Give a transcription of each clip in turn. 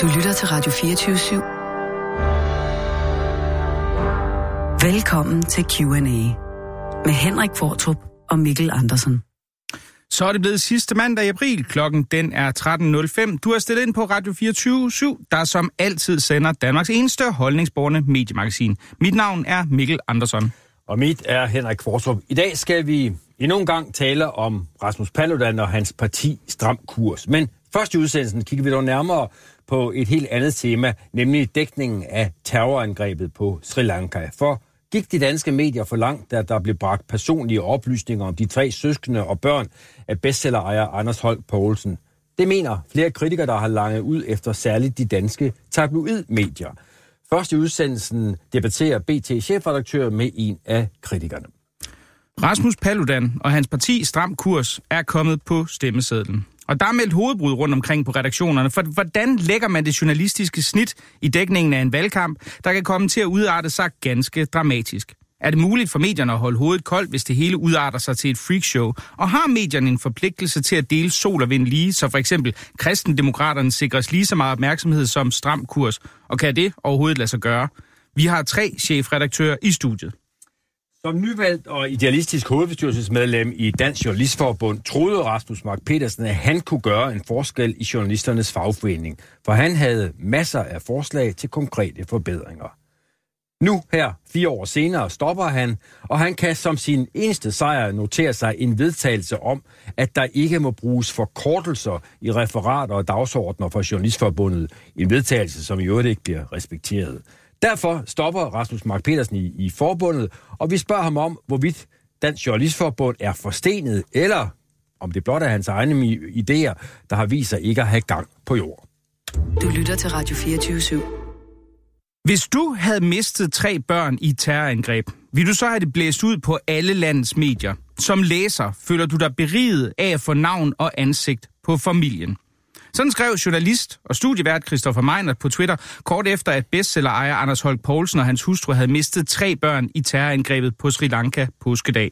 Du lytter til Radio 24 /7. Velkommen til Q&A med Henrik Fortrup og Mikkel Andersen. Så er det blevet sidste mandag i april. Klokken den er 13.05. Du er stillet ind på Radio 24 der som altid sender Danmarks eneste holdningsborgende mediemagasin. Mit navn er Mikkel Andersen. Og mit er Henrik Kvartrup. I dag skal vi endnu en gang tale om Rasmus Paludan og hans parti Stram Kurs. Men først i udsendelsen kigger vi dog nærmere på et helt andet tema, nemlig dækningen af terrorangrebet på Sri Lanka. For gik de danske medier for langt, da der blev bragt personlige oplysninger om de tre søskende og børn af bestsellerejer Anders Holk Poulsen. Det mener flere kritikere, der har langet ud efter særligt de danske tabloidmedier. Først i udsendelsen debatterer BT-chefredaktør med en af kritikerne. Rasmus Paludan og hans parti Stram Kurs er kommet på stemmesedlen. Og der er meldt hovedbrud rundt omkring på redaktionerne, for hvordan lægger man det journalistiske snit i dækningen af en valgkamp, der kan komme til at udarte sig ganske dramatisk? Er det muligt for medierne at holde hovedet koldt, hvis det hele udarter sig til et freakshow? Og har medierne en forpligtelse til at dele sol og vind lige, så for eksempel kristendemokraterne sikres lige så meget opmærksomhed som stram kurs? Og kan det overhovedet lade sig gøre? Vi har tre chefredaktører i studiet. Som nyvalgt og idealistisk hovedbestyrelsesmedlem i Dansk Journalistforbund troede Rasmus Mark Petersen, at han kunne gøre en forskel i journalisternes fagforening, for han havde masser af forslag til konkrete forbedringer. Nu her, fire år senere, stopper han, og han kan som sin eneste sejr notere sig en vedtagelse om, at der ikke må bruges forkortelser i referater og dagsordner for Journalistforbundet. En vedtagelse, som i øvrigt ikke bliver respekteret. Derfor stopper Rasmus Mark Petersen i, i forbundet, og vi spørger ham om, hvorvidt Dansk Journalistforbund er forstenet, eller om det blot er hans egne idéer, der har vist sig ikke at have gang på jord. Du lytter til Radio 24 /7. Hvis du havde mistet tre børn i terrorangreb, vil du så have det blæst ud på alle landets medier? Som læser føler du dig beriget af at få navn og ansigt på familien. Sådan skrev journalist og studievært Christoffer Meiner på Twitter, kort efter at bestsellerejer Anders Holk Poulsen og hans hustru havde mistet tre børn i terrorangrebet på Sri Lanka påskedag.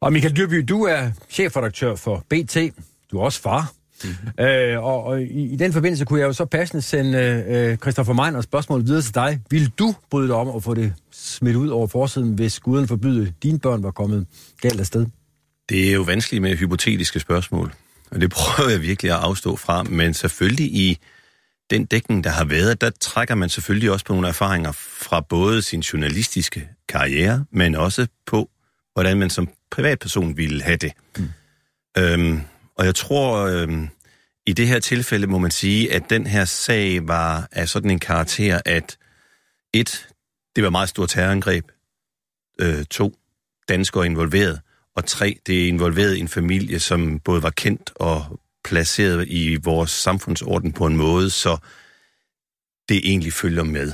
Og Michael Dyrby, du er chefredaktør for BT. Du er også far. Mm-hmm. Øh, og, og i, i den forbindelse kunne jeg jo så passende sende øh, Christoffer Meiner spørgsmål videre til dig. Vil du bryde dig om at få det smidt ud over forsiden, hvis guden forbyde, dine børn var kommet galt afsted? Det er jo vanskeligt med hypotetiske spørgsmål. Og det prøver jeg virkelig at afstå fra. Men selvfølgelig i den dækning, der har været, der trækker man selvfølgelig også på nogle erfaringer fra både sin journalistiske karriere, men også på, hvordan man som privatperson ville have det. Mm. Øhm, og jeg tror, øhm, i det her tilfælde må man sige, at den her sag var af sådan en karakter, at et, det var meget stort terrorangreb. Øh, to, danskere involveret og tre, det er involveret i en familie, som både var kendt og placeret i vores samfundsorden på en måde, så det egentlig følger med.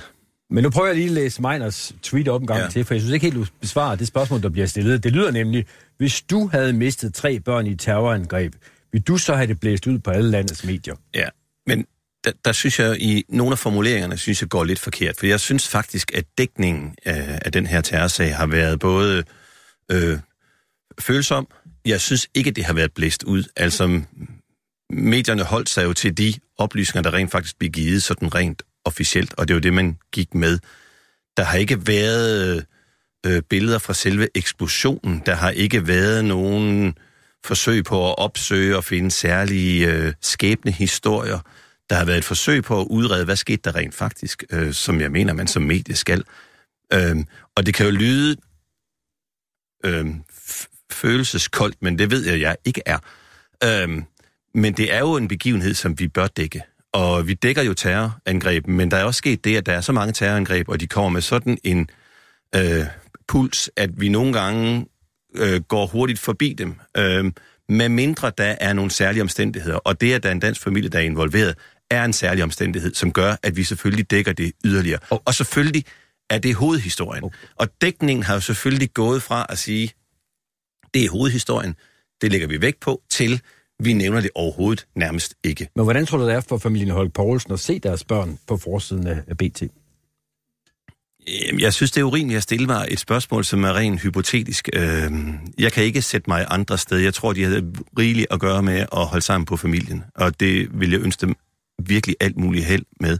Men nu prøver jeg lige at læse Meiners tweet op en gang ja. til, for jeg synes ikke helt, du besvarer det spørgsmål, der bliver stillet. Det lyder nemlig, hvis du havde mistet tre børn i terrorangreb, vil du så have det blæst ud på alle landets medier? Ja, men der, der synes jeg, i nogle af formuleringerne, synes jeg går lidt forkert. For jeg synes faktisk, at dækningen af, af den her terrorsag har været både øh, følsom. Jeg synes ikke, det har været blæst ud. Altså, medierne holdt sig jo til de oplysninger, der rent faktisk blev givet sådan rent officielt, og det var det, man gik med. Der har ikke været øh, billeder fra selve eksplosionen. Der har ikke været nogen forsøg på at opsøge og finde særlige øh, skæbne historier. Der har været et forsøg på at udrede, hvad skete der rent faktisk, øh, som jeg mener, man som medie skal. Øh, og det kan jo lyde øh, følelseskoldt, men det ved jeg, jeg ikke er. Øhm, men det er jo en begivenhed, som vi bør dække. Og vi dækker jo terrorangreb, men der er også sket det, at der er så mange terrorangreb, og de kommer med sådan en øh, puls, at vi nogle gange øh, går hurtigt forbi dem. Øh, med mindre der er nogle særlige omstændigheder. Og det, at der er en dansk familie, der er involveret, er en særlig omstændighed, som gør, at vi selvfølgelig dækker det yderligere. Og, og selvfølgelig er det hovedhistorien. Okay. Og dækningen har jo selvfølgelig gået fra at sige, det er hovedhistorien. Det lægger vi væk på til, vi nævner det overhovedet nærmest ikke. Men hvordan tror du, det er for familien Holk Poulsen at se deres børn på forsiden af BT? Jeg synes, det er urimeligt at stille mig et spørgsmål, som er rent hypotetisk. Øhm, jeg kan ikke sætte mig andre steder. Jeg tror, de havde rigeligt at gøre med at holde sammen på familien, og det vil jeg ønske dem virkelig alt muligt held med.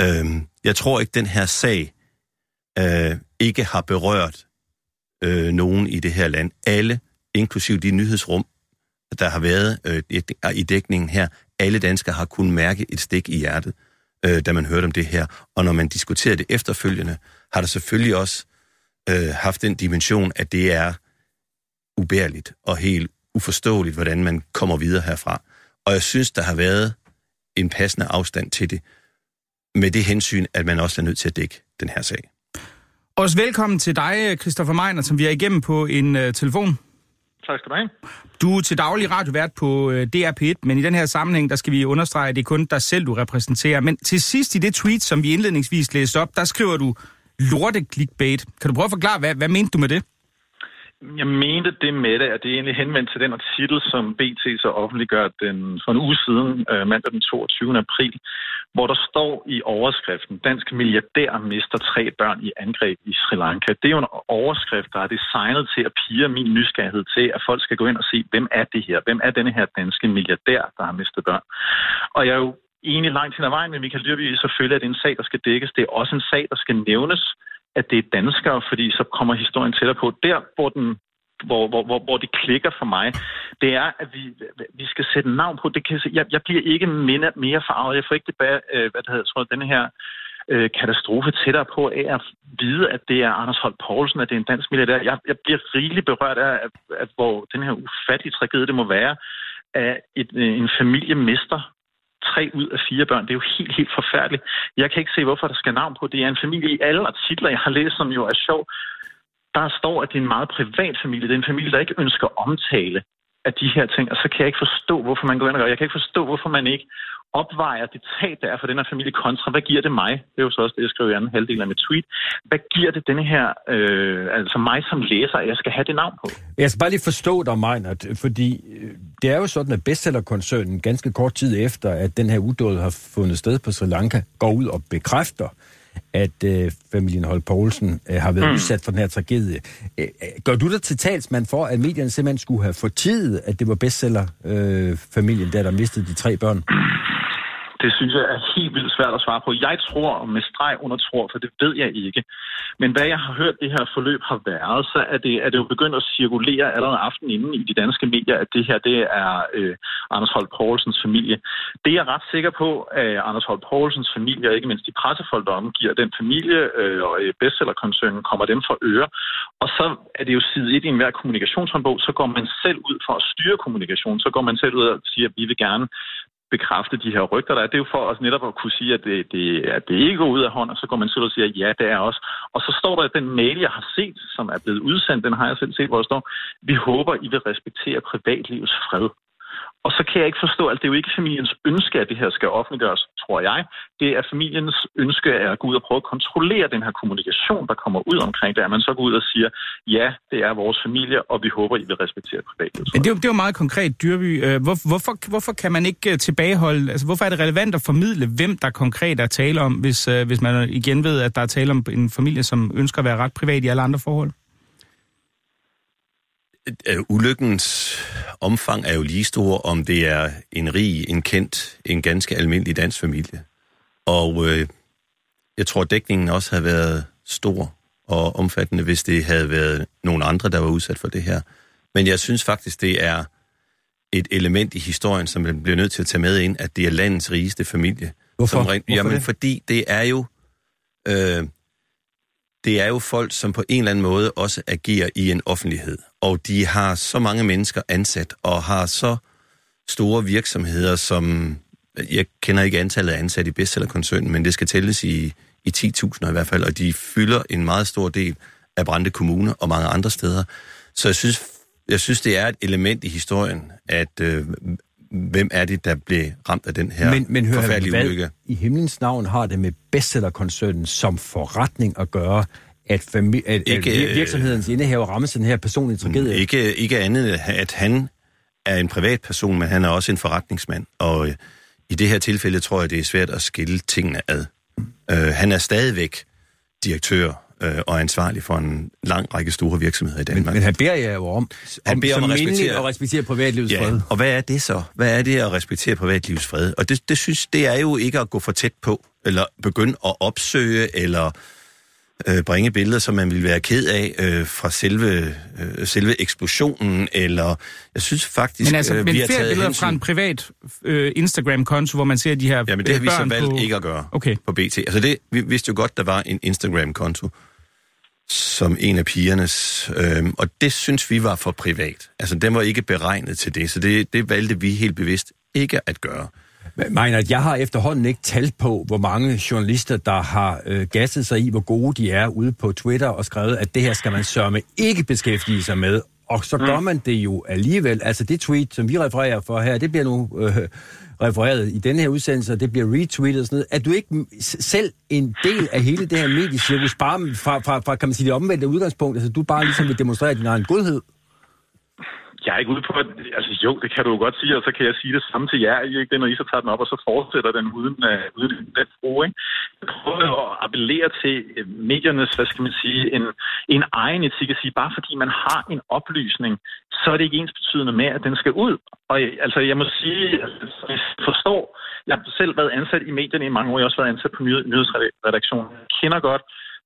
Øh, jeg tror ikke, den her sag øh, ikke har berørt øh, nogen i det her land. Alle, inklusive de nyhedsrum, der har været øh, i dækningen her, alle danskere har kunnet mærke et stik i hjertet, øh, da man hørte om det her. Og når man diskuterer det efterfølgende, har der selvfølgelig også øh, haft den dimension, at det er ubærligt og helt uforståeligt, hvordan man kommer videre herfra. Og jeg synes, der har været en passende afstand til det, med det hensyn, at man også er nødt til at dække den her sag. Også velkommen til dig, Christoffer Meiner, som vi er igennem på en uh, telefon. Tak skal du have. Du er til daglig radiovært på øh, DRP1, men i den her sammenhæng, der skal vi understrege, at det er kun dig selv, du repræsenterer. Men til sidst i det tweet, som vi indledningsvis læste op, der skriver du lorte clickbait. Kan du prøve at forklare, hvad, hvad mente du med det? Jeg mente det med det, at det er egentlig henvendt til den artikel, som BT så offentliggør den, for en uge siden, øh, mandag den 22. april, hvor der står i overskriften, dansk milliardær mister tre børn i angreb i Sri Lanka. Det er jo en overskrift, der er designet til at pige min nysgerrighed til, at folk skal gå ind og se, hvem er det her? Hvem er denne her danske milliardær, der har mistet børn? Og jeg er jo enig langt hen ad vejen med Michael Dyrby, selvfølgelig at det er en sag, der skal dækkes. Det er også en sag, der skal nævnes at det er danskere, fordi så kommer historien tættere på. Der, hvor den hvor, hvor, hvor, hvor det klikker for mig, det er, at vi, vi skal sætte navn på. Det kan, jeg, jeg bliver ikke mere, mere farvet. Jeg får ikke det, øh, hvad det hedder, tror, denne her øh, katastrofe tættere på af at vide, at det er Anders Holt Poulsen, at det er en dansk milliardær. Jeg, jeg bliver rigeligt berørt af, at, at hvor den her ufattige tragedie det må være, at et, øh, en familie mister tre ud af fire børn. Det er jo helt, helt forfærdeligt. Jeg kan ikke se, hvorfor der skal navn på. Det er en familie i alle artikler, jeg har læst, som jo er sjov. Der står, at det er en meget privat familie. Det er en familie, der ikke ønsker omtale af de her ting, og så kan jeg ikke forstå, hvorfor man går ind og gør. Jeg kan ikke forstå, hvorfor man ikke opvejer det tab, der er for den her familie kontra, hvad giver det mig? Det er jo så også det, jeg skriver i anden halvdel af mit tweet. Hvad giver det denne her, øh, altså mig som læser, at jeg skal have det navn på? Jeg skal bare lige forstå dig, Meinert, fordi øh, det er jo sådan, at bestsellerkoncernen ganske kort tid efter, at den her udåd har fundet sted på Sri Lanka, går ud og bekræfter, at øh, familien Holt Poulsen øh, har været mm. udsat for den her tragedie. Øh, øh, gør du dig til talsmand for, at medierne simpelthen skulle have fortidet, at det var bestsellerfamilien, øh, familien, der der mistede de tre børn? Det synes jeg er helt vildt svært at svare på. Jeg tror, med streg under tror, for det ved jeg ikke. Men hvad jeg har hørt det her forløb har været, så er det, er det jo begyndt at cirkulere allerede aften inden i de danske medier, at det her det er øh, Anders Holt Poulsens familie. Det er jeg ret sikker på, at Anders Holt Poulsens familie, og ikke mindst de pressefolk, der omgiver den familie øh, og øh, bestsellerkoncernen, kommer dem for øre. Og så er det jo side 1 i enhver kommunikationshåndbog, så går man selv ud for at styre kommunikationen, Så går man selv ud og siger, at vi vil gerne bekræfte de her rygter, der er. Det er jo for os netop at kunne sige, at det, det, at det ikke går ud af hånden, og så går man selv og siger, ja, det er også. Og så står der, at den mail, jeg har set, som er blevet udsendt, den har jeg selv set, hvor der står, vi håber, I vil respektere privatlivets fred. Og så kan jeg ikke forstå, at det er jo ikke familiens ønske, at det her skal offentliggøres, tror jeg. Det er familiens ønske at gå ud og prøve at kontrollere den her kommunikation, der kommer ud omkring det, at man så går ud og siger, ja, det er vores familie, og vi håber, I vil respektere privatlivet. Det er, det er jo meget konkret, Dyrby. Øh, hvor, hvorfor, hvorfor kan man ikke øh, tilbageholde, altså hvorfor er det relevant at formidle, hvem der konkret er tale om, hvis, øh, hvis man igen ved, at der er tale om en familie, som ønsker at være ret privat i alle andre forhold? Øh, ulykkens omfang er jo lige stor, om det er en rig, en kendt, en ganske almindelig dansk familie. Og øh, jeg tror, dækningen også havde været stor og omfattende, hvis det havde været nogle andre, der var udsat for det her. Men jeg synes faktisk, det er et element i historien, som man bliver nødt til at tage med ind, at det er landets rigeste familie. Hvorfor? Som rent, Hvorfor jamen, det? fordi det er jo... Øh, det er jo folk, som på en eller anden måde også agerer i en offentlighed. Og de har så mange mennesker ansat, og har så store virksomheder, som... Jeg kender ikke antallet af ansatte i bestsellerkoncernen, men det skal tælles i, i 10.000 i hvert fald, og de fylder en meget stor del af Brande Kommune og mange andre steder. Så jeg synes, jeg synes det er et element i historien, at øh, hvem er det, der blev ramt af den her men, men hør, forfærdelige hvad ulykke. i himlens navn har det med bestsellerkoncernen som forretning at gøre, at, fami- at, ikke, at øh, virksomhedens indehaver rammes den her personlige tragedie? Ikke, ikke andet, at han er en privatperson, men han er også en forretningsmand. Og øh, i det her tilfælde tror jeg, det er svært at skille tingene ad. Øh, han er stadigvæk direktør øh, og er ansvarlig for en lang række store virksomheder i Danmark. Men, men han beder jer jo om, Han om, beder om som at respektere- at respektere privatlivets Ja, fred. og hvad er det så? Hvad er det at respektere privatlivets fred? Og det, det synes det er jo ikke at gå for tæt på, eller begynde at opsøge, eller øh, bringe billeder, som man ville være ked af øh, fra selve, øh, selve eksplosionen, eller jeg synes faktisk, Men altså, øh, men vi har flere taget billeder hensyn... fra en privat øh, Instagram-konto, hvor man ser de her Jamen det har øh, vi så valgt på... ikke at gøre Okay. på BT. Altså det, vi vidste jo godt, der var en Instagram-konto som en af pigernes, øhm, og det synes vi var for privat. Altså den var ikke beregnet til det, så det, det valgte vi helt bevidst ikke at gøre. Mener, at jeg har efterhånden ikke talt på, hvor mange journalister, der har øh, gasset sig i, hvor gode de er ude på Twitter og skrevet, at det her skal man sørme ikke beskæftige sig med. Og så gør man det jo alligevel. Altså det tweet, som vi refererer for her, det bliver nu øh, refereret i denne her udsendelse, og det bliver retweetet og sådan noget. Er du ikke selv en del af hele det her mediecirkus, bare fra, fra, fra, kan man sige, det omvendte udgangspunkt? Altså du bare ligesom vil demonstrere din egen godhed? Jeg er ikke ude på, at... Altså jo, det kan du jo godt sige, og så kan jeg sige det samme til jer, ikke det, når I så tager den op, og så fortsætter den uden, uh, uden den brug, ikke? Jeg prøver at appellere til øh, mediernes, hvad skal man sige, en, en egen etik at sige, bare fordi man har en oplysning, så er det ikke ens betydende med, at den skal ud. Og øh, altså, jeg må sige, altså, jeg forstår, jeg har selv været ansat i medierne i mange år, jeg har også været ansat på nyhedsredaktionen. Jeg kender godt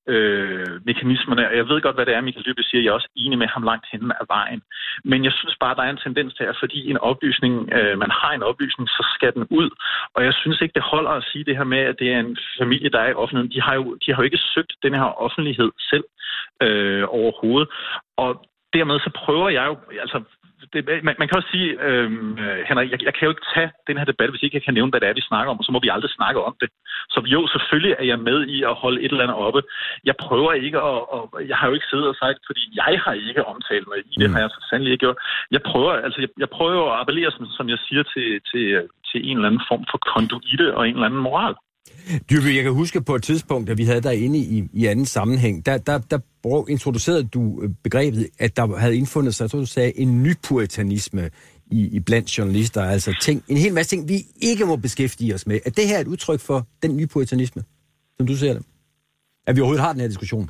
øh, mekanismerne, og jeg ved godt, hvad det er, Michael Dybbe siger. Jeg er også enig med ham langt henne af vejen. Men jeg synes bare, der er en tendens til, at fordi en oplysning, øh, man har en oplysning, så skal den ud. Og jeg synes ikke, det holder at sige det her med, at det er en familie, der er i offentligheden. De har jo, de har jo ikke søgt den her offentlighed selv øh, overhovedet. Og dermed så prøver jeg jo, altså det, man, man kan også sige, øh, Henrik, jeg, jeg kan jo ikke tage den her debat, hvis ikke jeg kan nævne, hvad det er, vi snakker om, og så må vi aldrig snakke om det. Så jo, selvfølgelig er jeg med i at holde et eller andet oppe. Jeg prøver ikke at, og jeg har jo ikke siddet og sagt, fordi jeg har ikke omtalt mig i det, Mm. har jeg så sandelig ikke gjort. Jeg prøver, altså jeg, jeg prøver at appellere, som, som jeg siger, til, til, til en eller anden form for konduite og en eller anden moral. Dyrby, jeg kan huske på et tidspunkt, da vi havde dig inde i, i anden sammenhæng, der, der, der brug, introducerede du øh, begrebet, at der havde indfundet sig, tror du sagde, en nypuritanisme i, i blandt journalister. Altså ting, en hel masse ting, vi ikke må beskæftige os med. Er det her et udtryk for den nypuritanisme, som du ser det? At vi overhovedet har den her diskussion?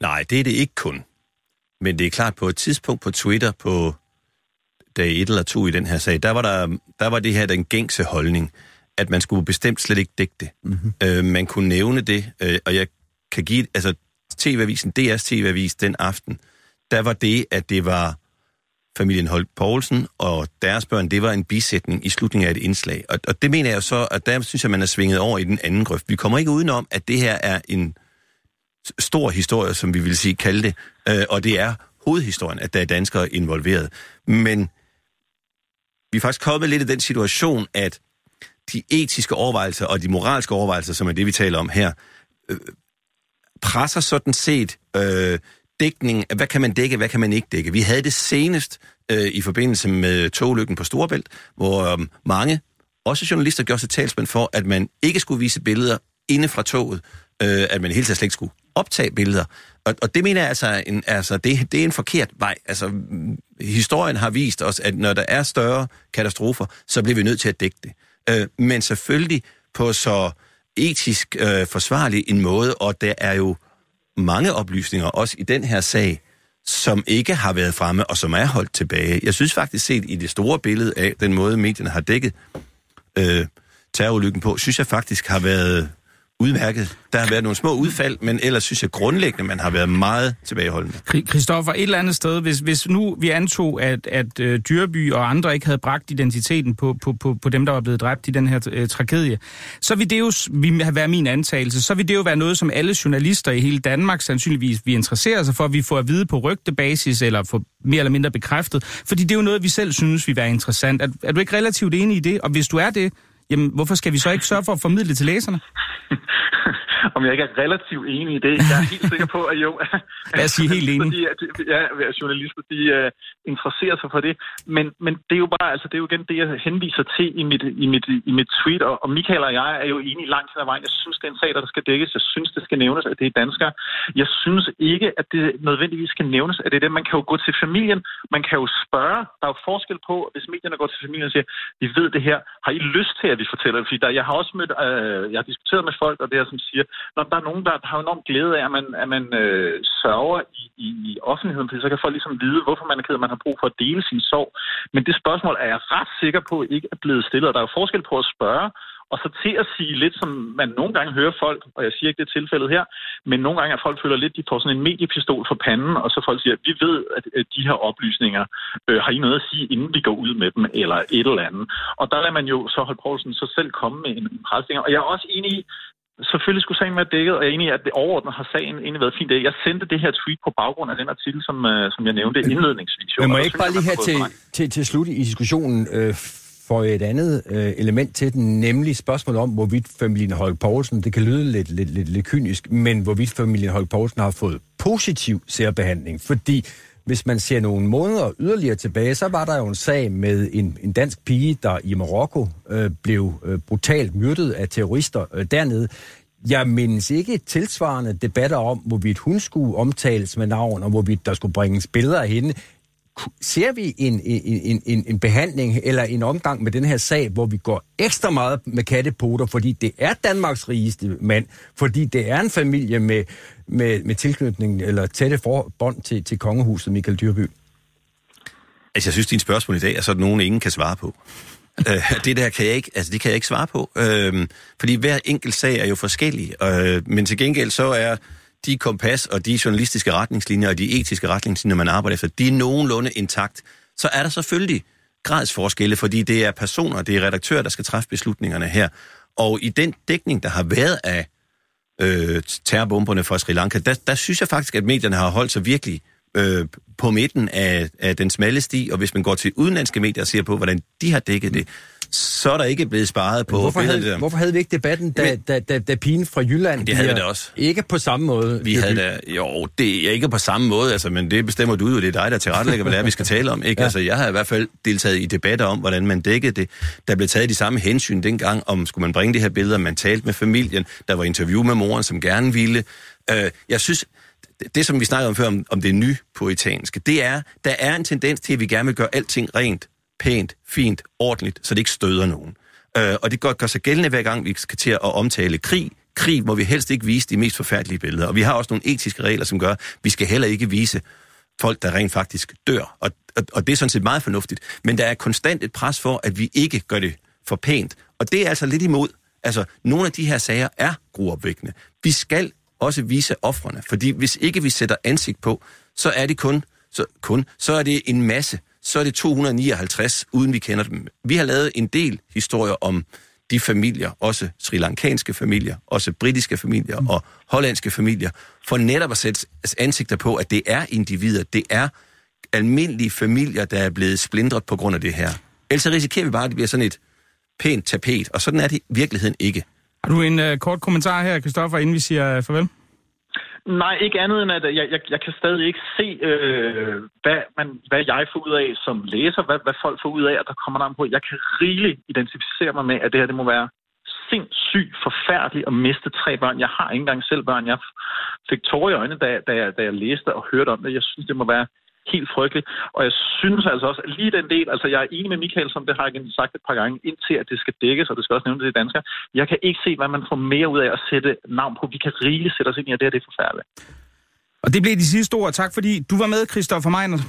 Nej, det er det ikke kun. Men det er klart, på et tidspunkt på Twitter, på dag et eller to i den her sag, der var, der, der var det her den gængse holdning, at man skulle bestemt slet ikke dække det. Mm-hmm. Øh, man kunne nævne det, øh, og jeg kan give, altså TV-avisen, DR's TV-avis den aften, der var det, at det var familien Holt Poulsen og deres børn, det var en bisætning i slutningen af et indslag. Og, og det mener jeg så, at der synes jeg, man er svinget over i den anden grøft. Vi kommer ikke udenom, at det her er en stor historie, som vi vil sige kalde det, øh, og det er hovedhistorien, at der er danskere involveret. Men vi er faktisk kommet lidt i den situation, at de etiske overvejelser og de moralske overvejelser, som er det, vi taler om her, øh, presser sådan set øh, dækning. Hvad kan man dække, hvad kan man ikke dække? Vi havde det senest øh, i forbindelse med togulykken på Storebælt, hvor øh, mange, også journalister, gjorde sig talsmænd for, at man ikke skulle vise billeder inde fra toget, øh, at man helt slet ikke skulle optage billeder. Og, og det mener jeg altså, en, altså det, det er en forkert vej. Altså, mm, historien har vist os, at når der er større katastrofer, så bliver vi nødt til at dække det. Øh, men selvfølgelig på så etisk øh, forsvarlig en måde, og der er jo mange oplysninger, også i den her sag, som ikke har været fremme, og som er holdt tilbage. Jeg synes faktisk set i det store billede af den måde, medierne har dækket øh, terrorulykken på, synes jeg faktisk har været udmærket. Der har været nogle små udfald, men ellers synes jeg grundlæggende, man har været meget tilbageholdende. Kristoffer, Christoffer, et eller andet sted, hvis, hvis nu vi antog, at, at uh, Dyrby og andre ikke havde bragt identiteten på, på, på, på dem, der var blevet dræbt i den her uh, tragedie, så vil det jo s- vi have været min antagelse, så vil det jo være noget, som alle journalister i hele Danmark sandsynligvis vi interesserer sig for, at vi får at vide på rygtebasis, eller få mere eller mindre bekræftet, fordi det er jo noget, vi selv synes vi være interessant. Er, er du ikke relativt enig i det? Og hvis du er det, jamen hvorfor skal vi så ikke sørge for at formidle det til læserne? Om jeg ikke er relativt enig i det. Jeg er helt sikker på, at jo... Lad os sige helt enig. Fordi at, ja, journalister, de uh, interesserer sig for det. Men, men det er jo bare, altså det er jo igen det, jeg henviser til i mit, i mit, i mit tweet. Og, og Michael og jeg er jo enige langt hen ad vejen. Jeg synes, det er en sag, der skal dækkes. Jeg synes, det skal nævnes, at det er danskere. Jeg synes ikke, at det nødvendigvis skal nævnes, at det er det. Man kan jo gå til familien. Man kan jo spørge. Der er jo forskel på, hvis medierne går til familien og siger, vi ved det her. Har I lyst til, at vi fortæller det? Fordi der, jeg har også mødt, øh, jeg har diskuteret med folk, og det er som siger, når der er nogen, der har enormt glæde af, at man, at man øh, sørger i, i, i offentligheden, fordi så kan folk ligesom vide, hvorfor man er ked, at man har brug for at dele sin sorg. Men det spørgsmål er jeg ret sikker på ikke er blevet stillet. og Der er jo forskel på at spørge, og så til at sige lidt, som man nogle gange hører folk, og jeg siger ikke det er tilfældet her, men nogle gange at folk føler lidt, de får sådan en mediepistol for panden, og så folk siger, vi ved, at de her oplysninger øh, har I noget at sige, inden vi går ud med dem, eller et eller andet. Og der lader man jo så holde Poulsen så selv komme med en presfinger. Og jeg er også enig i, Selvfølgelig skulle sagen være dækket, og jeg er enig i, at det overordnet har sagen egentlig været fint. Jeg sendte det her tweet på baggrund af den artikel, som, uh, som jeg nævnte indledningsvis. Men må jeg ikke bare lige her til, til, til slut i diskussionen øh, for et andet øh, element til den, nemlig spørgsmålet om, hvorvidt familien Holk Poulsen, det kan lyde lidt, lidt, lidt, lidt kynisk, men hvorvidt familien Holk Poulsen har fået positiv særbehandling. Fordi hvis man ser nogle måneder yderligere tilbage, så var der jo en sag med en, en dansk pige, der i Marokko øh, blev øh, brutalt myrdet af terrorister øh, dernede. Jeg mindes ikke tilsvarende debatter om, hvorvidt hun skulle omtales med navn, og hvorvidt der skulle bringes billeder af hende ser vi en, en, en, en behandling eller en omgang med den her sag, hvor vi går ekstra meget med kattepoter, fordi det er Danmarks rigeste mand, fordi det er en familie med, med, med tilknytning eller tætte bånd til, til kongehuset, Michael Dyrby? Altså, jeg synes, dine spørgsmål i dag er sådan nogen, ingen kan svare på. øh, det der kan jeg ikke, altså det kan jeg ikke svare på, øh, fordi hver enkelt sag er jo forskellig, øh, men til gengæld så er de kompas og de journalistiske retningslinjer og de etiske retningslinjer, man arbejder efter, de er nogenlunde intakt. Så er der selvfølgelig gradsforskelle, fordi det er personer, det er redaktører, der skal træffe beslutningerne her. Og i den dækning, der har været af øh, terrorbomberne fra Sri Lanka, der, der synes jeg faktisk, at medierne har holdt sig virkelig øh, på midten af, af den smalle sti, og hvis man går til udenlandske medier og ser på, hvordan de har dækket det, så er der ikke blevet sparet på hvorfor havde, der. hvorfor havde vi ikke debatten, da, Men, da, da, da pigen fra Jylland... Det havde vi da også. Ikke på samme måde. Vi havde da... Jo, det er ikke på samme måde, altså, men det bestemmer du jo. Det er dig, der tilrettelægger, hvad det er, vi skal tale om. Ikke? Ja. Altså, jeg har i hvert fald deltaget i debatter om, hvordan man dækkede det. Der blev taget de samme hensyn dengang, om skulle man bringe de her billeder, man talte med familien. Der var interview med moren, som gerne ville. Uh, jeg synes, det, som vi snakkede om før, om, om det nye poetanske, det er, der er en tendens til, at vi gerne vil gøre alting rent, pænt, fint, ordentligt, så det ikke støder nogen. Øh, og det gør, gør sig gældende hver gang, vi skal til at omtale krig. Krig må vi helst ikke vise de mest forfærdelige billeder. Og vi har også nogle etiske regler, som gør, at vi skal heller ikke vise folk, der rent faktisk dør. Og, og, og det er sådan set meget fornuftigt. Men der er konstant et pres for, at vi ikke gør det for pænt. Og det er altså lidt imod. Altså, nogle af de her sager er gruopvækkende. Vi skal også vise offrene, fordi hvis ikke vi sætter ansigt på, så er det kun, så, kun, så er det en masse, så er det 259, uden vi kender dem. Vi har lavet en del historier om de familier, også sri lankanske familier, også britiske familier mm. og hollandske familier, for netop at sætte ansigter på, at det er individer, det er almindelige familier, der er blevet splindret på grund af det her. Ellers risikerer vi bare, at det bliver sådan et pænt tapet, og sådan er det i virkeligheden ikke. Har du en uh, kort kommentar her, Kristoffer, inden vi siger uh, farvel? Nej, ikke andet end, at jeg, jeg, jeg kan stadig ikke se, øh, hvad, man, hvad jeg får ud af som læser, hvad, hvad folk får ud af, at der kommer navn på. Jeg kan rigeligt identificere mig med, at det her det må være sindssygt forfærdeligt at miste tre børn. Jeg har ikke engang selv børn. Jeg fik tårer i øjnene, da, da, jeg, da jeg læste og hørte om det. Jeg synes, det må være helt frygteligt. Og jeg synes altså også, at lige den del, altså jeg er enig med Michael, som det har jeg sagt et par gange, indtil at det skal dækkes, og det skal også nævne det til danskere. Jeg kan ikke se, hvad man får mere ud af at sætte navn på. Vi kan rigeligt sætte os ind i, at det her det er forfærdeligt. Og det blev de sidste ord. Tak fordi du var med, Christoffer Meiner.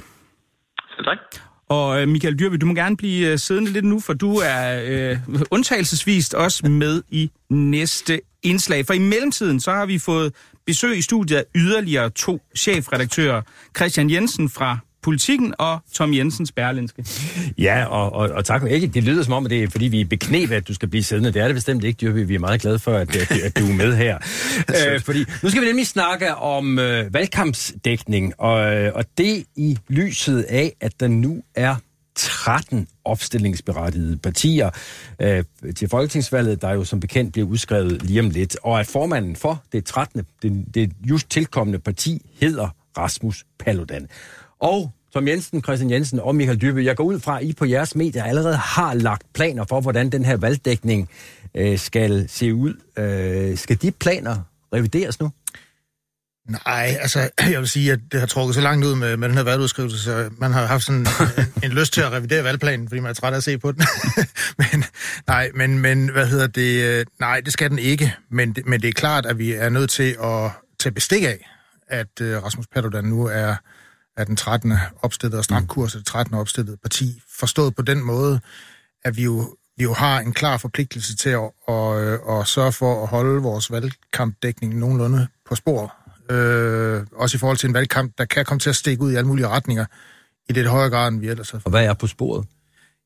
Selv tak. Og øh, Michael Dyrby, du må gerne blive øh, siddende lidt nu, for du er øh, undtagelsesvist også med i næste indslag. For i mellemtiden, så har vi fået besøg i studiet af yderligere to chefredaktører. Christian Jensen fra Politikken og Tom Jensens Berlinske. Ja, og, og, og tak. Ikke, det lyder som om, at det er, fordi vi er beknep, at du skal blive siddende. Det er det bestemt ikke, Dyrby. Vi er meget glade for, at, at, at du er med her. øh, fordi nu skal vi nemlig snakke om øh, valgkampsdækning, og, og det i lyset af, at der nu er 13 opstillingsberettigede partier øh, til folketingsvalget, der jo som bekendt bliver udskrevet lige om lidt. Og at formanden for det 13. det, det just tilkommende parti hedder Rasmus Paludan. Og som Jensen, Christian Jensen og Michael Dybe, jeg går ud fra, at I på jeres medier allerede har lagt planer for, hvordan den her valgdækning øh, skal se ud. Øh, skal de planer revideres nu? Nej, altså, jeg vil sige, at det har trukket så langt ud med, med den her valgudskrivelse, så man har haft sådan en, en lyst til at revidere valgplanen, fordi man er træt af at se på den. men, nej, men, men hvad hedder det? Nej, det skal den ikke, men, men det er klart, at vi er nødt til at tage bestik af, at uh, Rasmus Paludan nu er, er den 13. opstillede og stramkurs det 13. opstillede parti, forstået på den måde, at vi jo vi jo har en klar forpligtelse til at, at, at, at sørge for at holde vores valgkampdækning nogenlunde på spor øh, også i forhold til en valgkamp, der kan komme til at stikke ud i alle mulige retninger i det højere grad, end vi ellers har. Og hvad er på sporet?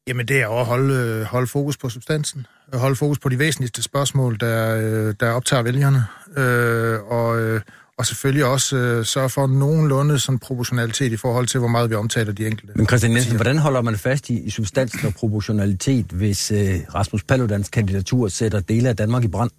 Jamen, det er at holde, øh, holde fokus på substansen. Holde fokus på de væsentligste spørgsmål, der, øh, der optager vælgerne. Øh, og, øh, og selvfølgelig også øh, sørge for nogenlunde sådan proportionalitet i forhold til, hvor meget vi omtaler de enkelte. Men Christian Nielsen, hvordan holder man fast i, i substansen og proportionalitet, hvis øh, Rasmus Paludans kandidatur sætter dele af Danmark i brand?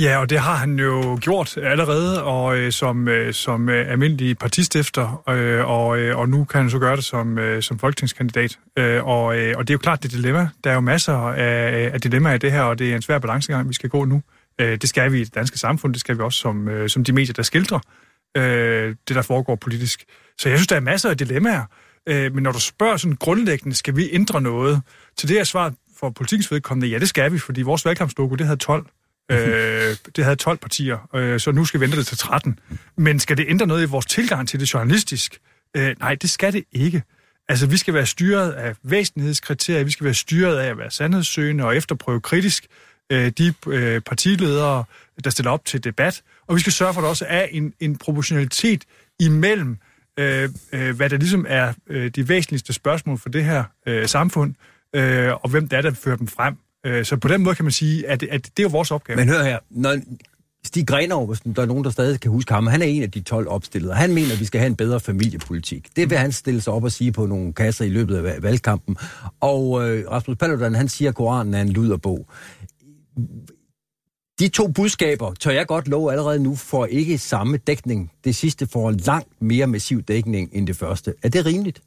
Ja, og det har han jo gjort allerede, og øh, som, øh, som øh, almindelig partistifter, øh, og, øh, og nu kan han så gøre det som, øh, som folketingskandidat. Øh, og, øh, og det er jo klart, det er dilemma. Der er jo masser af, af dilemmaer i det her, og det er en svær balancegang, vi skal gå nu. Øh, det skal vi i det danske samfund, det skal vi også som, øh, som de medier, der skildrer øh, det, der foregår politisk. Så jeg synes, der er masser af dilemmaer. Øh, men når du spørger sådan grundlæggende, skal vi ændre noget? Til det er svaret for politikens vedkommende, ja, det skal vi, fordi vores valgkampslogo, det havde 12 Øh, det havde 12 partier, øh, så nu skal vi vente det til 13. Men skal det ændre noget i vores tilgang til det journalistisk? Øh, nej, det skal det ikke. Altså, vi skal være styret af væsentlighedskriterier, vi skal være styret af at være sandhedssøgende og efterprøve kritisk øh, de øh, partiledere, der stiller op til debat. Og vi skal sørge for, at der også er en, en proportionalitet imellem, øh, øh, hvad der ligesom er øh, de væsentligste spørgsmål for det her øh, samfund, øh, og hvem det er, der fører dem frem. Øh, så på den måde kan man sige, at, at det er jo vores opgave. Men hør her, når Stig Grenov, hvis der er nogen, der stadig kan huske ham, han er en af de 12 opstillede. Han mener, at vi skal have en bedre familiepolitik. Det vil han stille sig op og sige på nogle kasser i løbet af valgkampen. Og øh, Rasmus Paludan, han siger, at Koranen er en luderbog. De to budskaber, tør jeg godt love allerede nu, får ikke samme dækning. Det sidste får langt mere massiv dækning end det første. Er det rimeligt?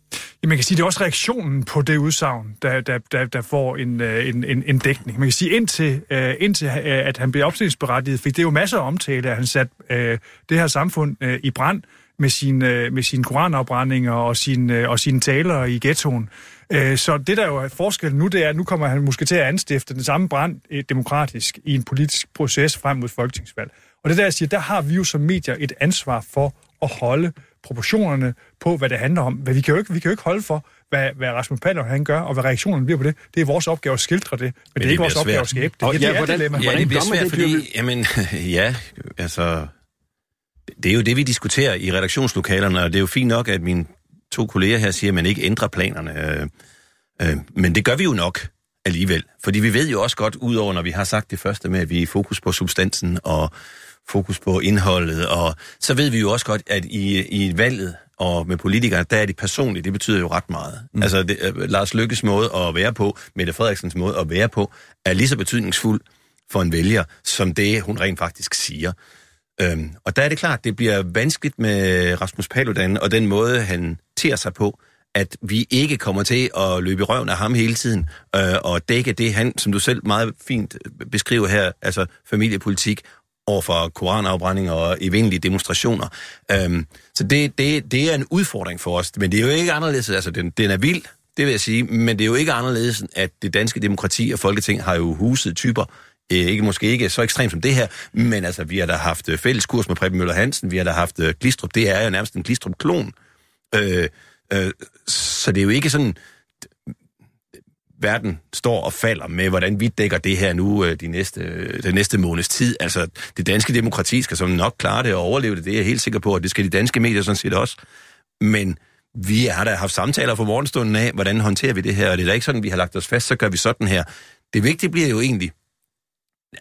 Ja, man kan sige, det er også reaktionen på det udsagn, der, der, der, der får en, øh, en, en, en dækning. Man kan sige, indtil, uh, indtil uh, at han blev opstillingsberettiget, fik det jo masser af omtale, at han satte uh, det her samfund uh, i brand med, sin, uh, med sine koranafbrændinger og, sin, uh, og sine taler i ghettoen. Uh, så det, der jo er forskellen nu, det er, at nu kommer han måske til at anstifte den samme brand demokratisk i en politisk proces frem mod folketingsvalg. Og det der, jeg siger, der har vi jo som medier et ansvar for at holde proportionerne på, hvad det handler om. Men vi kan jo ikke, vi kan jo ikke holde for, hvad, hvad Rasmus Paller han gør, og hvad reaktionen bliver på det. Det er vores opgave at skildre det, men, men det er ikke vores opgave at skabe det. Og, det, ja, det er hvordan, dilemma. Ja, det bliver svært, fordi, jamen, ja, altså, det er jo det, vi diskuterer i redaktionslokalerne, og det er jo fint nok, at mine to kolleger her siger, at man ikke ændrer planerne. Øh, øh, men det gør vi jo nok alligevel. Fordi vi ved jo også godt, udover når vi har sagt det første med, at vi er fokus på substansen og fokus på indholdet, og så ved vi jo også godt, at i, i valget og med politikere, der er det personligt, det betyder jo ret meget. Mm. Altså, det, uh, Lars Lykkes måde at være på, Mette Frederiksens måde at være på, er lige så betydningsfuld for en vælger, som det, hun rent faktisk siger. Øhm, og der er det klart, det bliver vanskeligt med Rasmus Paludan, og den måde, han ter sig på, at vi ikke kommer til at løbe i røven af ham hele tiden, øh, og dække det, han, som du selv meget fint beskriver her, altså familiepolitik over for koranafbrændinger og evindelige demonstrationer. Øhm, så det, det, det er en udfordring for os, men det er jo ikke anderledes, altså den, den er vild, det vil jeg sige, men det er jo ikke anderledes, at det danske demokrati og folketing har jo huset typer, Øh, ikke måske ikke så ekstremt som det her, men altså vi har da haft øh, fælles kurs med Preben Møller Hansen, vi har da haft øh, Glistrup, det er jo nærmest en Glistrup-klon. Øh, øh, så det er jo ikke sådan, verden står og falder med, hvordan vi dækker det her nu de næste, den næste måneds tid. Altså, det danske demokrati skal som nok klare det og overleve det, det er jeg helt sikker på, og det skal de danske medier sådan set også. Men vi har da haft samtaler for morgenstunden af, hvordan håndterer vi det her, og det er da ikke sådan, vi har lagt os fast, så gør vi sådan her. Det vigtige bliver jo egentlig,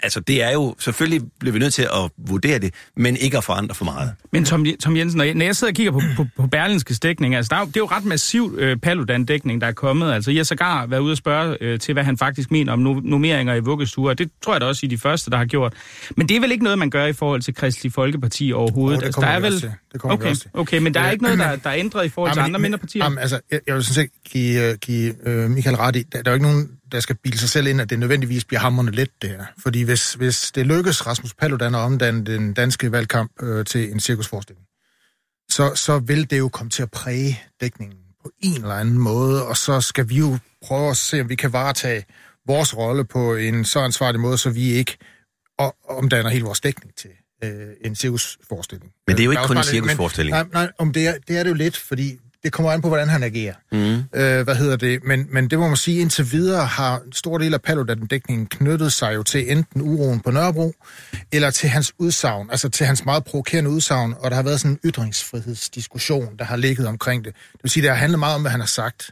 altså det er jo, selvfølgelig bliver vi nødt til at vurdere det, men ikke at forandre for meget. Men Tom, Tom Jensen, når jeg, når jeg sidder og kigger på, på, på Berlinske dækning, altså der er, det er jo ret massiv øh, Paludan-dækning, der er kommet. Altså jeg har sågar været ude og spørge øh, til, hvad han faktisk mener om nummeringer i vuggestuer. Det tror jeg da også i de første, der har gjort. Men det er vel ikke noget, man gør i forhold til Kristelig Folkeparti overhovedet? Oh, det altså, der er vel... Til. Det kommer okay, også til. okay, men der er ikke noget, der, der er ændret i forhold til men, andre mindre partier? Jamen, altså, jeg, jeg vil sådan set give, uh, give uh, Michael ret i, der, der er jo ikke nogen der skal bilde sig selv ind, at det nødvendigvis bliver hammerne let, det her. Fordi hvis, hvis det lykkes Rasmus Paludan at omdanne den danske valgkamp øh, til en cirkusforestilling, så, så vil det jo komme til at præge dækningen på en eller anden måde, og så skal vi jo prøve at se, om vi kan varetage vores rolle på en så ansvarlig måde, så vi ikke omdanner hele vores dækning til øh, en cirkusforestilling. Men det er jo ikke kun en cirkusforestilling. Nej, nej om det, er, det er det jo lidt, fordi det kommer an på, hvordan han agerer. Mm. Øh, hvad hedder det? Men, men det må man sige, indtil videre har en stor del af Paludan-dækningen knyttet sig jo til enten uroen på Nørrebro, eller til hans udsagn, altså til hans meget provokerende udsagn, og der har været sådan en ytringsfrihedsdiskussion, der har ligget omkring det. Det vil sige, det har handlet meget om, hvad han har sagt.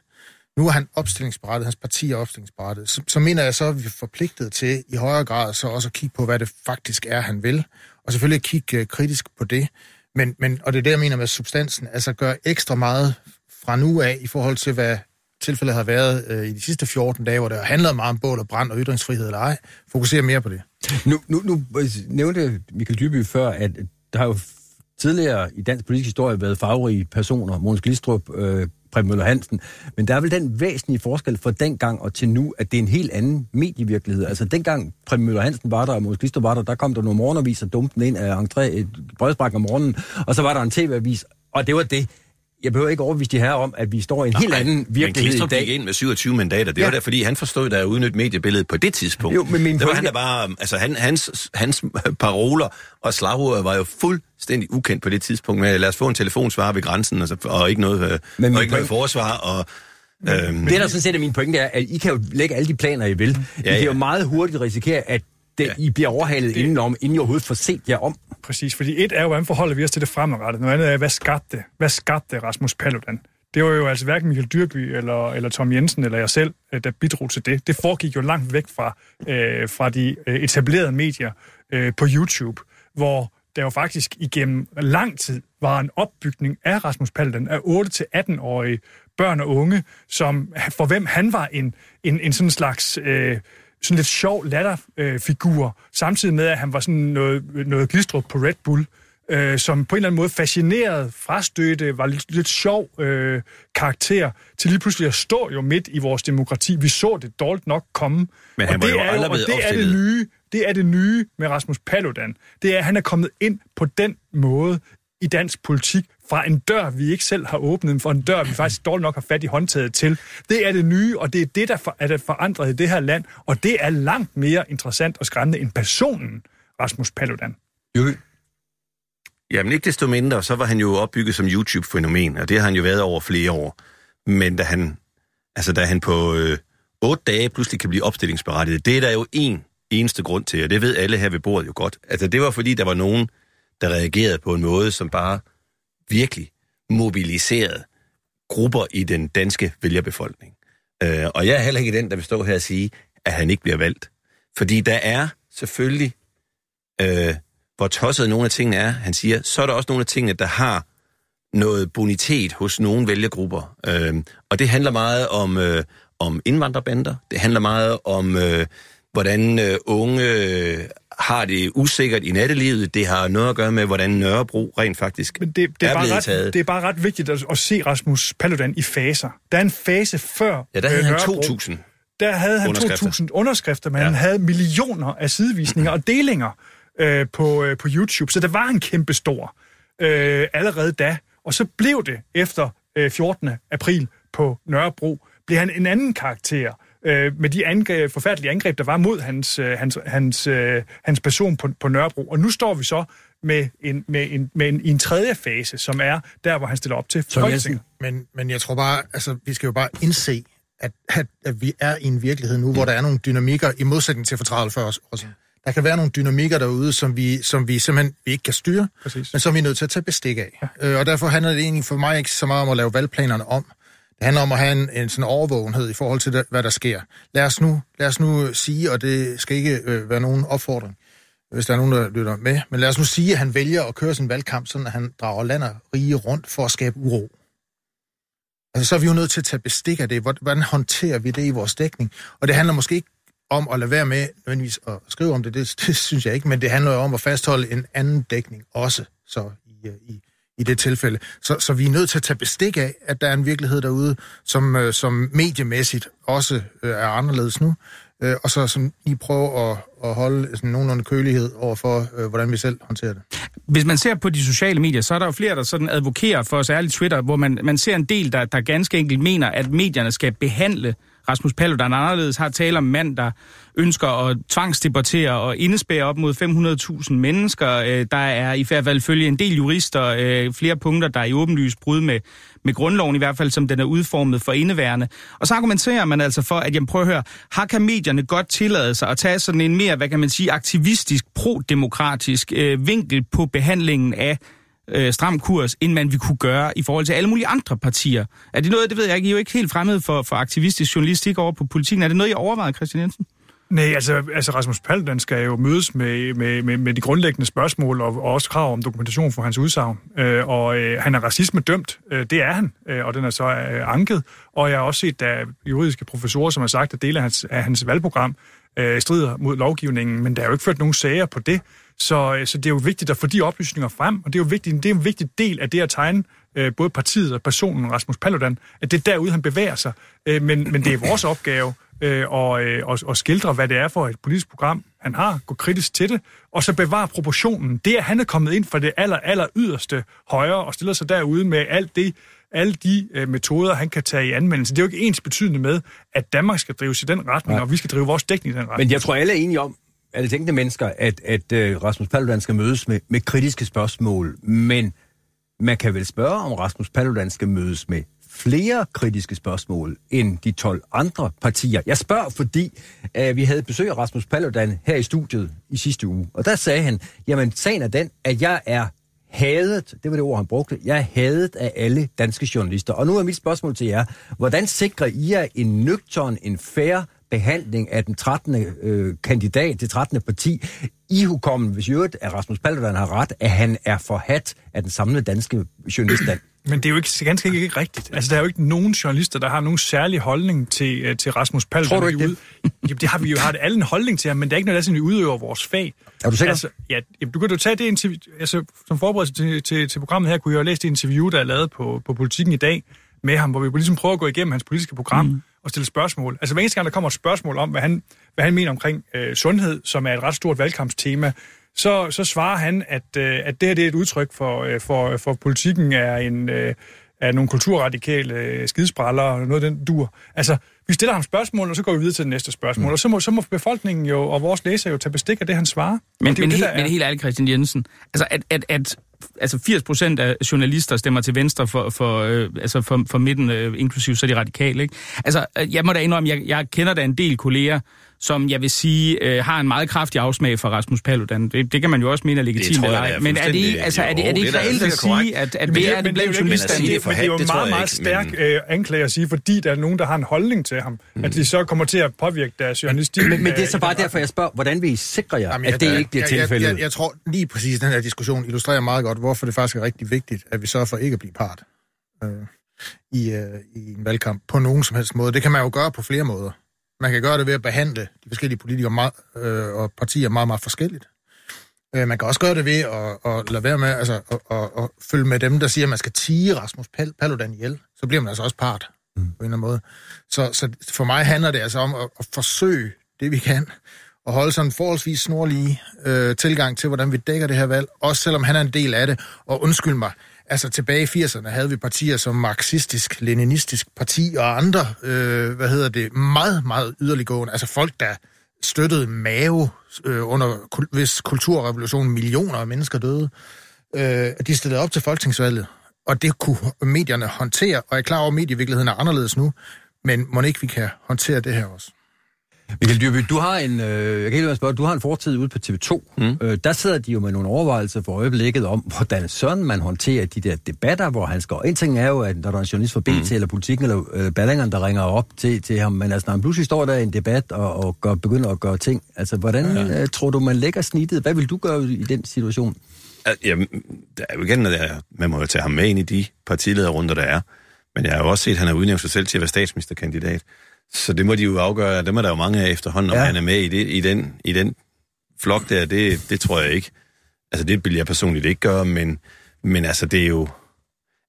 Nu er han opstillingsberettet, hans parti er opstillingsberettet. Så, så mener jeg så, at vi er forpligtet til i højere grad så også at kigge på, hvad det faktisk er, han vil. Og selvfølgelig kigge uh, kritisk på det. Men, men, og det er det, jeg mener med substansen, altså gør ekstra meget fra nu af i forhold til, hvad tilfældet har været øh, i de sidste 14 dage, hvor det har handlet meget om bål og brand og ytringsfrihed eller ej. Fokuser mere på det. Nu, nu, nu nævnte Michael Dyrby før, at der har jo tidligere i dansk politisk historie været farverige personer, Måns Glistrup, øh, Preben Møller Hansen. Men der er vel den væsentlige forskel fra dengang og til nu, at det er en helt anden medievirkelighed. Altså dengang Preben Møller Hansen var der, og Måns Glistrup var der, der kom der nogle morgenaviser dumpen ind af entré, et brødsbræk om morgenen, og så var der en tv-avis, og det var det jeg behøver ikke overbevise de her om, at vi står i en helt anden virkelighed men i dag. gik ind med 27 mandater. Det ja. var der, fordi han forstod, der at udnytte mediebilledet på det tidspunkt. Jo, men min det var han der bare, altså han, hans, hans paroler og slagord var jo fuldstændig ukendt på det tidspunkt. Men lad os få en telefonsvar ved grænsen, altså, og ikke noget, øh, men og ikke noget forsvar, og Øhm. Det, der sådan set er min pointe, er, at I kan jo lægge alle de planer, I vil. Ja, I kan ja. jo meget hurtigt risikere, at det, ja. I bliver overhalet det, indenom, inden I overhovedet får set jer om. Præcis, fordi et er jo, hvordan forholder vi os til det fremadrettet. Noget andet er, hvad skabte, hvad skabte Rasmus Paludan? Det var jo altså hverken Michael Dyrby eller, eller Tom Jensen eller jeg selv, øh, der bidrog til det. Det foregik jo langt væk fra, øh, fra de øh, etablerede medier øh, på YouTube, hvor der jo faktisk igennem lang tid var en opbygning af Rasmus Paludan af 8-18-årige børn og unge, som, for hvem han var en, en, en sådan slags øh, sådan lidt sjov latterfigur, samtidig med, at han var sådan noget, noget glistrup på Red Bull, øh, som på en eller anden måde fascinerede, frastødte, var lidt, lidt sjov øh, karakter, til lige pludselig at stå jo midt i vores demokrati. Vi så det dårligt nok komme. Men han og det jo er, og det er det nye, det er det nye med Rasmus Paludan. Det er, at han er kommet ind på den måde i dansk politik fra en dør, vi ikke selv har åbnet, for en dør, vi faktisk dårligt nok har fat i håndtaget til. Det er det nye, og det er det, der er det forandret i det her land, og det er langt mere interessant og skræmmende end personen Rasmus Paludan. Jo. Jamen ikke desto mindre, så var han jo opbygget som YouTube-fænomen, og det har han jo været over flere år. Men da han, altså da han på øh, otte dage pludselig kan blive opstillingsberettiget, det er der jo en eneste grund til, og det ved alle her ved bordet jo godt. Altså det var fordi, der var nogen, der reagerede på en måde, som bare virkelig mobiliseret grupper i den danske vælgerbefolkning. Øh, og jeg er heller ikke den, der vil stå her og sige, at han ikke bliver valgt. Fordi der er selvfølgelig, øh, hvor tosset nogle af tingene er, han siger, så er der også nogle af tingene, der har noget bonitet hos nogle vælgergrupper. Øh, og det handler meget om, øh, om indvandrerbander, det handler meget om, øh, hvordan øh, unge øh, har det usikkert i nattelivet. Det har noget at gøre med, hvordan Nørrebro rent faktisk Men det, det er, er blevet ret, taget. Det er bare ret vigtigt at, at se Rasmus Paludan i faser. Der er en fase før Ja, der havde øh, han 2.000 Der havde han 2.000 underskrifter, men ja. han havde millioner af sidevisninger og delinger øh, på, øh, på YouTube. Så det var en kæmpe stor øh, allerede da. Og så blev det efter øh, 14. april på Nørrebro, blev han en anden karakter øh, med de angreb, forfærdelige angreb, der var mod hans, øh, hans, hans, øh, hans person på, på Nørrebro. Og nu står vi så med en, med en, med en, i en tredje fase, som er der, hvor han stiller op til Folketinget. Men, men jeg tror bare, altså, vi skal jo bare indse, at, at, at vi er i en virkelighed nu, hvor der er nogle dynamikker, i modsætning til for 30 år siden. Der kan være nogle dynamikker derude, som vi, som vi simpelthen vi ikke kan styre, Præcis. men som vi er nødt til at tage bestik af. Ja. Øh, og derfor handler det egentlig for mig ikke så meget om at lave valgplanerne om. Det handler om at have en, en sådan overvågenhed i forhold til, det, hvad der sker. Lad os, nu, lad os nu øh, sige, og det skal ikke øh, være nogen opfordring, hvis der er nogen, der lytter med, men lad os nu sige, at han vælger at køre sin valgkamp, sådan at han drager land og rige rundt for at skabe uro. Altså, så er vi jo nødt til at tage bestik af det. Hvordan håndterer vi det i vores dækning? Og det handler måske ikke om at lade være med nødvendigvis at skrive om det, det, det synes jeg ikke, men det handler jo om at fastholde en anden dækning også så i, øh, i, i det tilfælde. Så, så vi er nødt til at tage bestik af, at der er en virkelighed derude, som, øh, som mediemæssigt også øh, er anderledes nu, øh, og så sådan lige prøve at, at holde sådan nogenlunde kølighed over for, øh, hvordan vi selv håndterer det. Hvis man ser på de sociale medier, så er der jo flere, der sådan advokerer for særligt Twitter, hvor man, man ser en del, der, der ganske enkelt mener, at medierne skal behandle Rasmus Paludan anderledes har tale om mand, der ønsker at tvangsdeportere og indespære op mod 500.000 mennesker. Øh, der er i hvert fald følge en del jurister øh, flere punkter, der er i åbenlys brud med, med grundloven, i hvert fald som den er udformet for indeværende. Og så argumenterer man altså for, at jamen prøv at høre, har kan medierne godt tillade sig at tage sådan en mere, hvad kan man sige, aktivistisk, pro-demokratisk øh, vinkel på behandlingen af øh, stram kurs, end man vi kunne gøre i forhold til alle mulige andre partier. Er det noget, det ved jeg ikke, I er jo ikke helt fremmed for, for aktivistisk journalistik over på politikken. Er det noget, I overvejer, Christian Jensen? Nej, altså, altså Rasmus Paludan skal jo mødes med, med, med, med de grundlæggende spørgsmål og, og også krav om dokumentation for hans udsagn. Øh, og øh, han er racisme dømt, øh, det er han, øh, og den er så øh, anket. Og jeg har også set, der juridiske professorer, som har sagt, at dele af hans, af hans valgprogram øh, strider mod lovgivningen, men der er jo ikke ført nogen sager på det. Så, øh, så det er jo vigtigt at få de oplysninger frem, og det er jo vigtigt, det er en vigtig del af det at tegne øh, både partiet og personen Rasmus Paludan, at det er derude, han bevæger sig. Øh, men, men det er vores opgave øh, og, øh, og, og skildre, hvad det er for et politisk program, han har, gå kritisk til det, og så bevare proportionen. Det, at han er kommet ind for det aller, aller yderste højre, og stiller sig derude med alt det, alle de øh, metoder, han kan tage i anvendelse. Det er jo ikke ens betydende med, at Danmark skal drives i den retning, Nej. og vi skal drive vores dækning i den retning. Men jeg tror, alle er enige om, alle tænkende mennesker, at, at uh, Rasmus Paludan skal mødes med, med kritiske spørgsmål. Men man kan vel spørge, om Rasmus Paludan skal mødes med flere kritiske spørgsmål end de 12 andre partier. Jeg spørger, fordi uh, vi havde besøg af Rasmus Paludan her i studiet i sidste uge, og der sagde han, jamen sagen er den, at jeg er hadet, det var det ord, han brugte, jeg er hadet af alle danske journalister. Og nu er mit spørgsmål til jer, hvordan sikrer I jer en nøgtern, en fair behandling af den 13. Øh, kandidat, det 13. parti, i hukommen, hvis i øvrigt, at Rasmus Paludan har ret, at han er forhat af den samlede danske journaliststand. Men det er jo ikke, ganske ikke, ikke rigtigt. Altså, der er jo ikke nogen journalister, der har nogen særlig holdning til, uh, til Rasmus Paludan. Tror du ikke det? Jamen, det har vi jo har alle en holdning til ham, men det er ikke noget, der vi udøver vores fag. Er du sikker? Altså, ja, du kan jo tage det interview, altså, som forberedelse til, til, til programmet her, kunne jeg jo læse det interview, der er lavet på, på Politikken i dag med ham, hvor vi ligesom prøver at gå igennem hans politiske program mm. Og stille spørgsmål. Altså hver eneste gang, der kommer et spørgsmål om, hvad han, hvad han mener omkring øh, sundhed, som er et ret stort valgkampstema, så, så svarer han, at, øh, at det her det er et udtryk for, øh, for, for politikken er en... Øh, af nogle kulturradikale øh, skidespraller og noget den dur. Altså, vi stiller ham spørgsmål, og så går vi videre til det næste spørgsmål. Mm. Og så må, så må befolkningen jo, og vores læser jo tage bestik af det, han svarer. Men, det men, det, helt, men helt ærligt, Christian Jensen, altså at, at, at altså 80 procent af journalister stemmer til venstre for, for, øh, altså for, for midten, øh, inklusiv så de radikale. Ikke? Altså, øh, jeg må da indrømme, jeg, jeg kender da en del kolleger, som jeg vil sige øh, har en meget kraftig afsmag for Rasmus Paludan. Det, det kan man jo også mene er legitimt eller ej. Men er det, altså, er det, er det ikke reelt at sige, at, at det er det blevet journalisten? Det, det er jo en meget, meget stærk øh, anklage at sige, fordi der er nogen, der har en holdning til ham, mm. at de så kommer til at påvirke deres journalistik. Men, men det er så bare derfor, jeg spørger, hvordan vil I sikre jer, Jamen, at det ikke bliver tilfældet? Jeg, jeg, jeg tror lige præcis, den her diskussion illustrerer meget godt, hvorfor det faktisk er rigtig vigtigt, at vi sørger for ikke at blive part øh, i, øh, i en valgkamp på nogen som helst måde. Det kan man jo gøre på flere måder. Man kan gøre det ved at behandle de forskellige politikere meget, øh, og partier meget, meget forskelligt. Øh, man kan også gøre det ved at, at lade være med altså, at, at, at følge med dem, der siger, at man skal tige Rasmus Pal Paludan ihjel. Så bliver man altså også part mm. på en eller anden måde. Så, så for mig handler det altså om at, at forsøge det, vi kan, at holde sådan en forholdsvis snorlige øh, tilgang til, hvordan vi dækker det her valg, også selvom han er en del af det. Og undskyld mig, Altså tilbage i 80'erne havde vi partier som Marxistisk, Leninistisk Parti og andre, øh, hvad hedder det, meget, meget yderliggående. Altså folk, der støttede Mao øh, under hvis kulturrevolutionen, millioner af mennesker døde. Øh, de stillede op til folketingsvalget, og det kunne medierne håndtere, og jeg er klar over, at medievirkeligheden er anderledes nu, men må ikke vi kan håndtere det her også? Michael Dyrby, du har en, øh, jeg kan ikke spørge, du har en fortid ude på TV2. Mm. Øh, der sidder de jo med nogle overvejelser for øjeblikket om, hvordan sådan man håndterer de der debatter, hvor han skal. En ting er jo, at når der er en journalist fra BT mm. eller politikken eller øh, Ballingeren, der ringer op til, til ham, men altså når han pludselig står der i en debat og, og gør, begynder at gøre ting, altså hvordan ja. øh, tror du, man lægger snittet? Hvad vil du gøre i den situation? Jamen, der er jo igen, at man må jo tage ham med ind i de partilederrunder, der er. Men jeg har jo også set, at han har udnævnt sig selv til at være statsministerkandidat. Så det må de jo afgøre. Dem er der jo mange af efterhånden, om ja. han er med i, det, i, den, i den flok der. Det, det tror jeg ikke. Altså, det vil jeg personligt ikke gøre, men, men altså, det er jo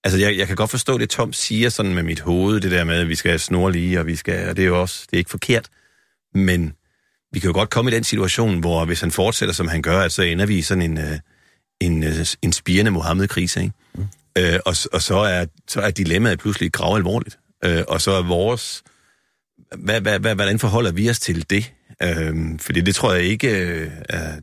Altså, jeg, jeg kan godt forstå det, Tom siger sådan med mit hoved, det der med, at vi skal snore lige, og vi skal, og det er jo også, det er ikke forkert. Men vi kan jo godt komme i den situation, hvor hvis han fortsætter, som han gør, at så ender vi i sådan en, øh, en, øh, en spirende Mohammed-krise, ikke? Mm. Øh, og, og så er, så er dilemmaet pludselig grav alvorligt. Øh, og så er vores... Hvad, hvad, hvad, hvordan forholder vi os til det? Øhm, fordi det tror jeg ikke, øh,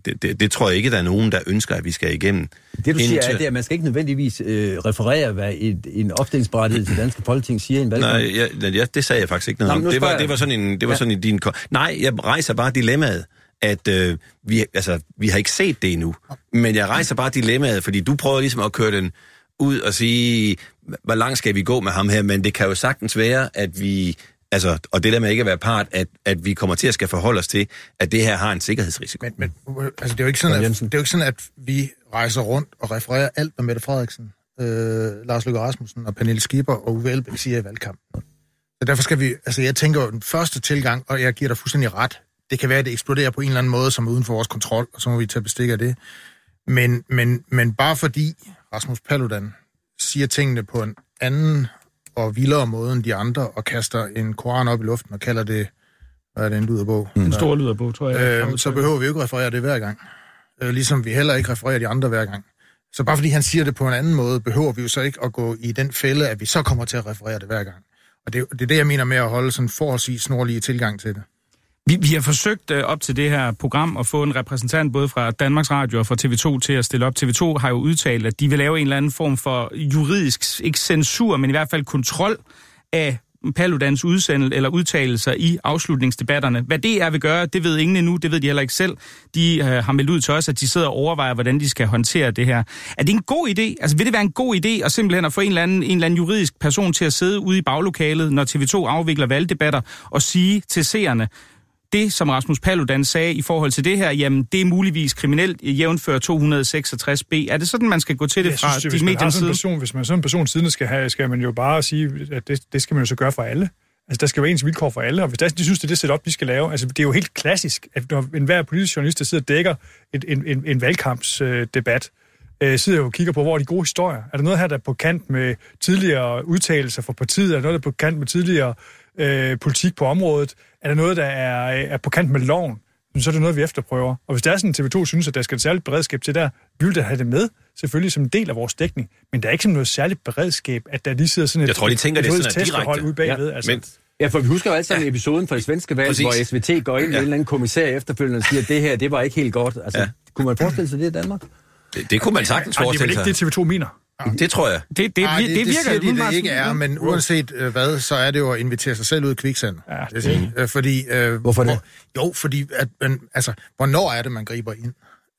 det, det, det tror jeg ikke, der er nogen, der ønsker, at vi skal igennem. Det du siger er, det, at man skal ikke nødvendigvis øh, referere, hvad et, en opstillingsberettighed til danske folketing siger i en valgkamp. Nej, ja, ja, det sagde jeg faktisk ikke noget om. Det var, det var sådan en, det var ja. sådan en din... Nej, jeg rejser bare dilemmaet, at øh, vi, altså, vi har ikke set det endnu. Men jeg rejser bare dilemmaet, fordi du prøver ligesom at køre den ud og sige, hvor langt skal vi gå med ham her, men det kan jo sagtens være, at vi Altså, og det der med ikke at være part, at, at vi kommer til at skal forholde os til, at det her har en sikkerhedsrisiko. Men, men altså, det, er jo ikke sådan, at, det er jo ikke sådan, at vi rejser rundt og refererer alt, hvad Mette Frederiksen, øh, Lars Løkke Rasmussen og Pernille Skipper og Uwe Elbæk siger i valgkampen. Så derfor skal vi, altså jeg tænker jo, den første tilgang, og jeg giver dig fuldstændig ret, det kan være, at det eksploderer på en eller anden måde, som er uden for vores kontrol, og så må vi tage bestik af det. Men, men, men bare fordi Rasmus Paludan siger tingene på en anden og vildere måde end de andre, og kaster en koran op i luften og kalder det, hvad er det, en lyderbog? Mm. En stor lyderbog, tror jeg. Øh, så behøver vi jo ikke referere det hver gang. Øh, ligesom vi heller ikke refererer de andre hver gang. Så bare fordi han siger det på en anden måde, behøver vi jo så ikke at gå i den fælde, at vi så kommer til at referere det hver gang. Og det, det er det, jeg mener med at holde sådan forholdsvis snorlige tilgang til det. Vi, vi har forsøgt øh, op til det her program at få en repræsentant både fra Danmarks Radio og fra TV2 til at stille op. TV2 har jo udtalt, at de vil lave en eller anden form for juridisk, ikke censur, men i hvert fald kontrol af Paludans udsendelse eller udtalelser i afslutningsdebatterne. Hvad det er vil gøre, det ved ingen endnu, det ved de heller ikke selv. De øh, har meldt ud til os, at de sidder og overvejer, hvordan de skal håndtere det her. Er det en god idé? Altså vil det være en god idé at simpelthen at få en eller anden, en eller anden juridisk person til at sidde ude i baglokalet, når TV2 afvikler valgdebatter, og sige til seerne, det, som Rasmus Paludan sagde i forhold til det her, jamen det er muligvis kriminelt jævnfør 266b. Er det sådan, man skal gå til det fra synes, de mediens side? Person, hvis man sådan en person siden skal have, skal man jo bare sige, at det, det skal man jo så gøre for alle. Altså, der skal være ens vilkår for alle, og hvis der, de synes, det er det setup, de skal lave, altså, det er jo helt klassisk, at når enhver politisk journalist, der sidder og dækker et, en, en, en valgkampsdebat, øh, sidder og kigger på, hvor er de gode historier. Er der noget her, der er på kant med tidligere udtalelser fra partiet? Er der noget, der er på kant med tidligere øh, politik på området? Er der noget, der er, er på kant med loven? Så er det noget, vi efterprøver. Og hvis der er sådan, TV2 synes, at der skal et særligt beredskab til der, vi vil da have det med, selvfølgelig som en del af vores dækning. Men der er ikke som noget særligt beredskab, at der lige sidder sådan et, Jeg tror, de tænker, et, det er sådan direkte. ude bagved. Ja, altså. Men, Ja, for vi husker jo alle sammen ja. episoden fra det svenske valg, Præcis. hvor SVT går ind ja. med en eller anden kommissær efterfølgende og siger, at det her, det var ikke helt godt. Altså, ja. kunne man forestille sig det i Danmark? Det, det kunne man sagtens forestille sig. Det er vel ikke det, TV2 mener. Det tror jeg. Det, det, Ej, det, det, det virker det, de, det ikke er, men uanset øh, hvad, så er det jo at invitere sig selv ud i kviksand. Ja, det, det. Øh, fordi, øh, Hvorfor det? Hvor, jo, fordi at, man, altså, hvornår er det, man griber ind?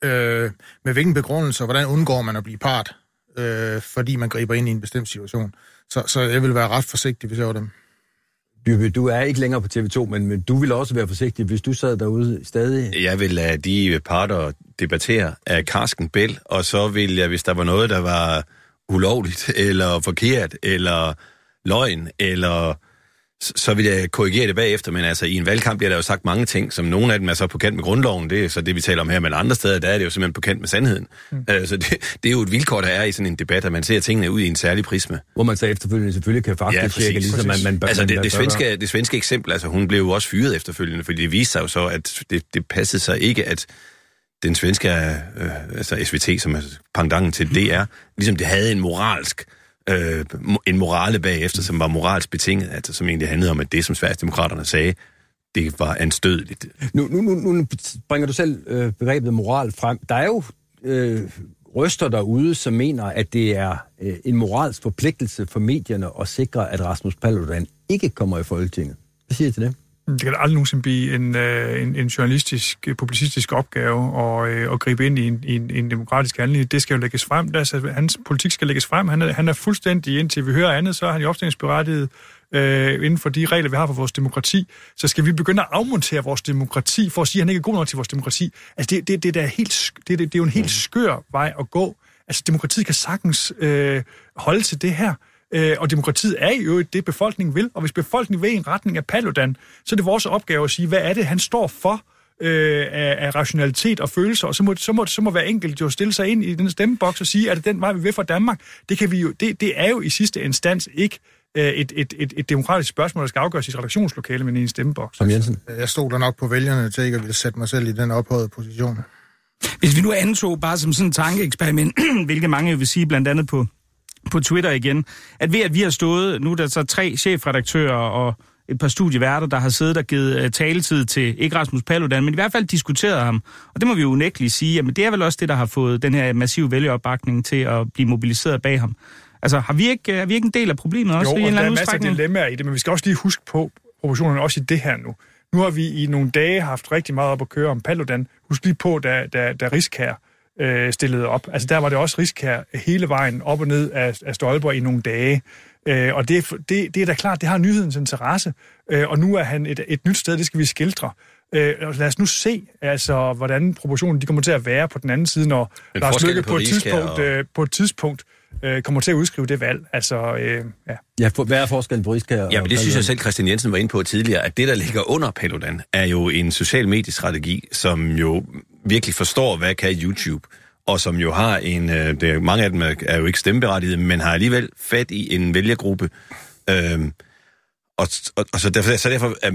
Øh, med hvilken begrundelse, og hvordan undgår man at blive part, øh, fordi man griber ind i en bestemt situation? Så, så jeg vil være ret forsigtig, hvis jeg var dem. Du, du er ikke længere på TV2, men, men du vil også være forsigtig, hvis du sad derude stadig. Jeg vil lade de parter debattere af Karsken Bell, og så vil jeg, hvis der var noget, der var ulovligt, eller forkert, eller løgn, eller så vil jeg korrigere det bagefter, men altså i en valgkamp bliver der jo sagt mange ting, som nogle af dem er så på kant med grundloven, det er så det, vi taler om her, men andre steder, der er det jo simpelthen på kant med sandheden. Mm. Uh, så det, det er jo et vilkår, der er i sådan en debat, at man ser tingene ud i en særlig prisme. Hvor man så efterfølgende selvfølgelig kan faktisk ja, tjekke, ligesom man, man, Altså man, det, det, svenske, det svenske eksempel, altså hun blev jo også fyret efterfølgende, fordi det viste sig jo så, at det, det passede sig ikke, at den svenske, øh, altså SVT, som er pandangen til DR, ligesom det havde en moralsk øh, en morale bagefter, som var moralsk betinget, altså som egentlig handlede om, at det, som Sverigesdemokraterne sagde, det var anstødeligt. Nu, nu, nu, nu bringer du selv øh, begrebet moral frem. Der er jo øh, røster derude, som mener, at det er øh, en moralsk forpligtelse for medierne at sikre, at Rasmus Paludan ikke kommer i Folketinget. Hvad siger I til det? Det kan aldrig nogensinde blive en, øh, en, en journalistisk, publicistisk opgave at, øh, at gribe ind i en, i en, en demokratisk handling. Det skal jo lægges frem. Altså, hans politik skal lægges frem. Han er, han er fuldstændig, indtil vi hører andet, så er han jo opstillingsberettiget øh, inden for de regler, vi har for vores demokrati. Så skal vi begynde at afmontere vores demokrati, for at sige, at han ikke er god nok til vores demokrati. Altså, det, det, det, det, er, helt, det, det, det er jo en helt skør vej at gå. Altså, demokratiet kan sagtens øh, holde til det her. Øh, og demokratiet er jo det, befolkningen vil. Og hvis befolkningen vil i en retning af Paludan, så er det vores opgave at sige, hvad er det, han står for? øh, af, af rationalitet og følelser, og så må, så, må, så må hver enkelt jo stille sig ind i den stemmeboks og sige, at det den vej, vi vil for Danmark. Det, kan vi jo, det, det er jo i sidste instans ikke øh, et, et, et, et demokratisk spørgsmål, der skal afgøres i et redaktionslokale, men i en stemmeboks. Som Jensen. Jeg stod der nok på vælgerne til ikke at ville sætte mig selv i den ophøjede position. Hvis vi nu antog bare som sådan en tankeeksperiment, hvilket mange vil sige blandt andet på, på Twitter igen, at ved at vi har stået, nu er der så tre chefredaktører og et par studieværter, der har siddet og givet uh, taletid til, ikke Rasmus Paludan, men i hvert fald diskuteret ham. Og det må vi jo unægteligt sige, at det er vel også det, der har fået den her massive vælgeopbakning til at blive mobiliseret bag ham. Altså, har vi ikke, er vi ikke en del af problemet også jo, i en og eller der er anden masser af dilemmaer i det, men vi skal også lige huske på proportionerne også i det her nu. Nu har vi i nogle dage haft rigtig meget op at køre om Paludan. Husk lige på, da, da, da Riskær øh, stillede op. Altså der var det også Riskær hele vejen op og ned af, af Stolper i nogle dage. Øh, og det, det, det er da klart, det har nyhedens interesse. Øh, og nu er han et, et nyt sted, det skal vi skildre. Øh, lad os nu se, altså, hvordan proportionen de kommer til at være på den anden side, når Men Lars Løkke på på et tidspunkt, og- øh, på et tidspunkt øh, kommer til at udskrive det valg. Altså, øh, ja. Ja, for, hvad er forskellen på Riskær Ja, men det synes jeg selv, Christian Jensen var inde på tidligere, at det, der ligger under Paludan, er jo en social mediestrategi, som jo virkelig forstår, hvad kan YouTube, og som jo har en, øh, det er, mange af dem er, er jo ikke stemmeberettigede, men har alligevel fat i en vælgergruppe. Øh, og, og, og så derfor, så derfor er,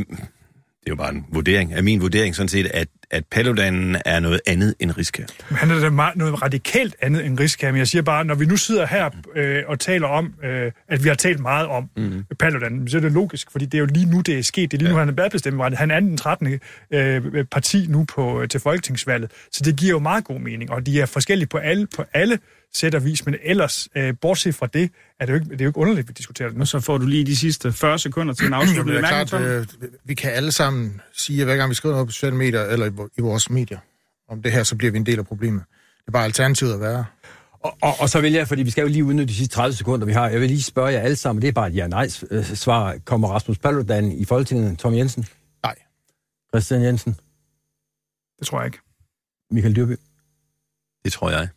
det er jo bare en vurdering, af min vurdering sådan set, at, at Paludan er noget andet end. Men Han er da meget, noget radikalt andet end Riskær, men jeg siger bare, når vi nu sidder her øh, og taler om, øh, at vi har talt meget om mm. Paludan, så er det logisk, fordi det er jo lige nu, det er sket. Det er lige nu, han er badbestemmeret. Han er den 13. Øh, parti nu på, øh, til folketingsvalget, så det giver jo meget god mening, og de er forskellige på alle, på alle sæt og vis, men ellers, øh, bortset fra det, er det, jo ikke, det er jo ikke underligt, at vi diskuterer det nu. Og så får du lige de sidste 40 sekunder til en men det er klart, øh, vi kan alle sammen sige, at hver gang vi skriver noget på sociale medier, eller i vor- i vores medier, om det her, så bliver vi en del af problemet. Det er bare alternativet at være. Og, og, og så vil jeg, fordi vi skal jo lige udnytte de sidste 30 sekunder, vi har, jeg vil lige spørge jer alle sammen, det er bare et ja-nej-svar. Kommer Rasmus Paludan i Folketinget? Tom Jensen? Nej. Christian Jensen? Det tror jeg ikke. Michael Dyrby? Det tror jeg.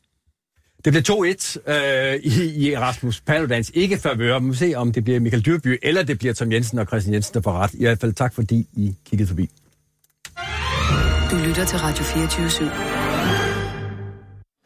Det bliver 2-1 øh, i, i Rasmus Paludans ikke favør. Vi må se, om det bliver Michael Dyrby, eller det bliver Tom Jensen og Christian Jensen, der får ret. I hvert fald tak, fordi I kiggede forbi. Du lytter til Radio 24 /7.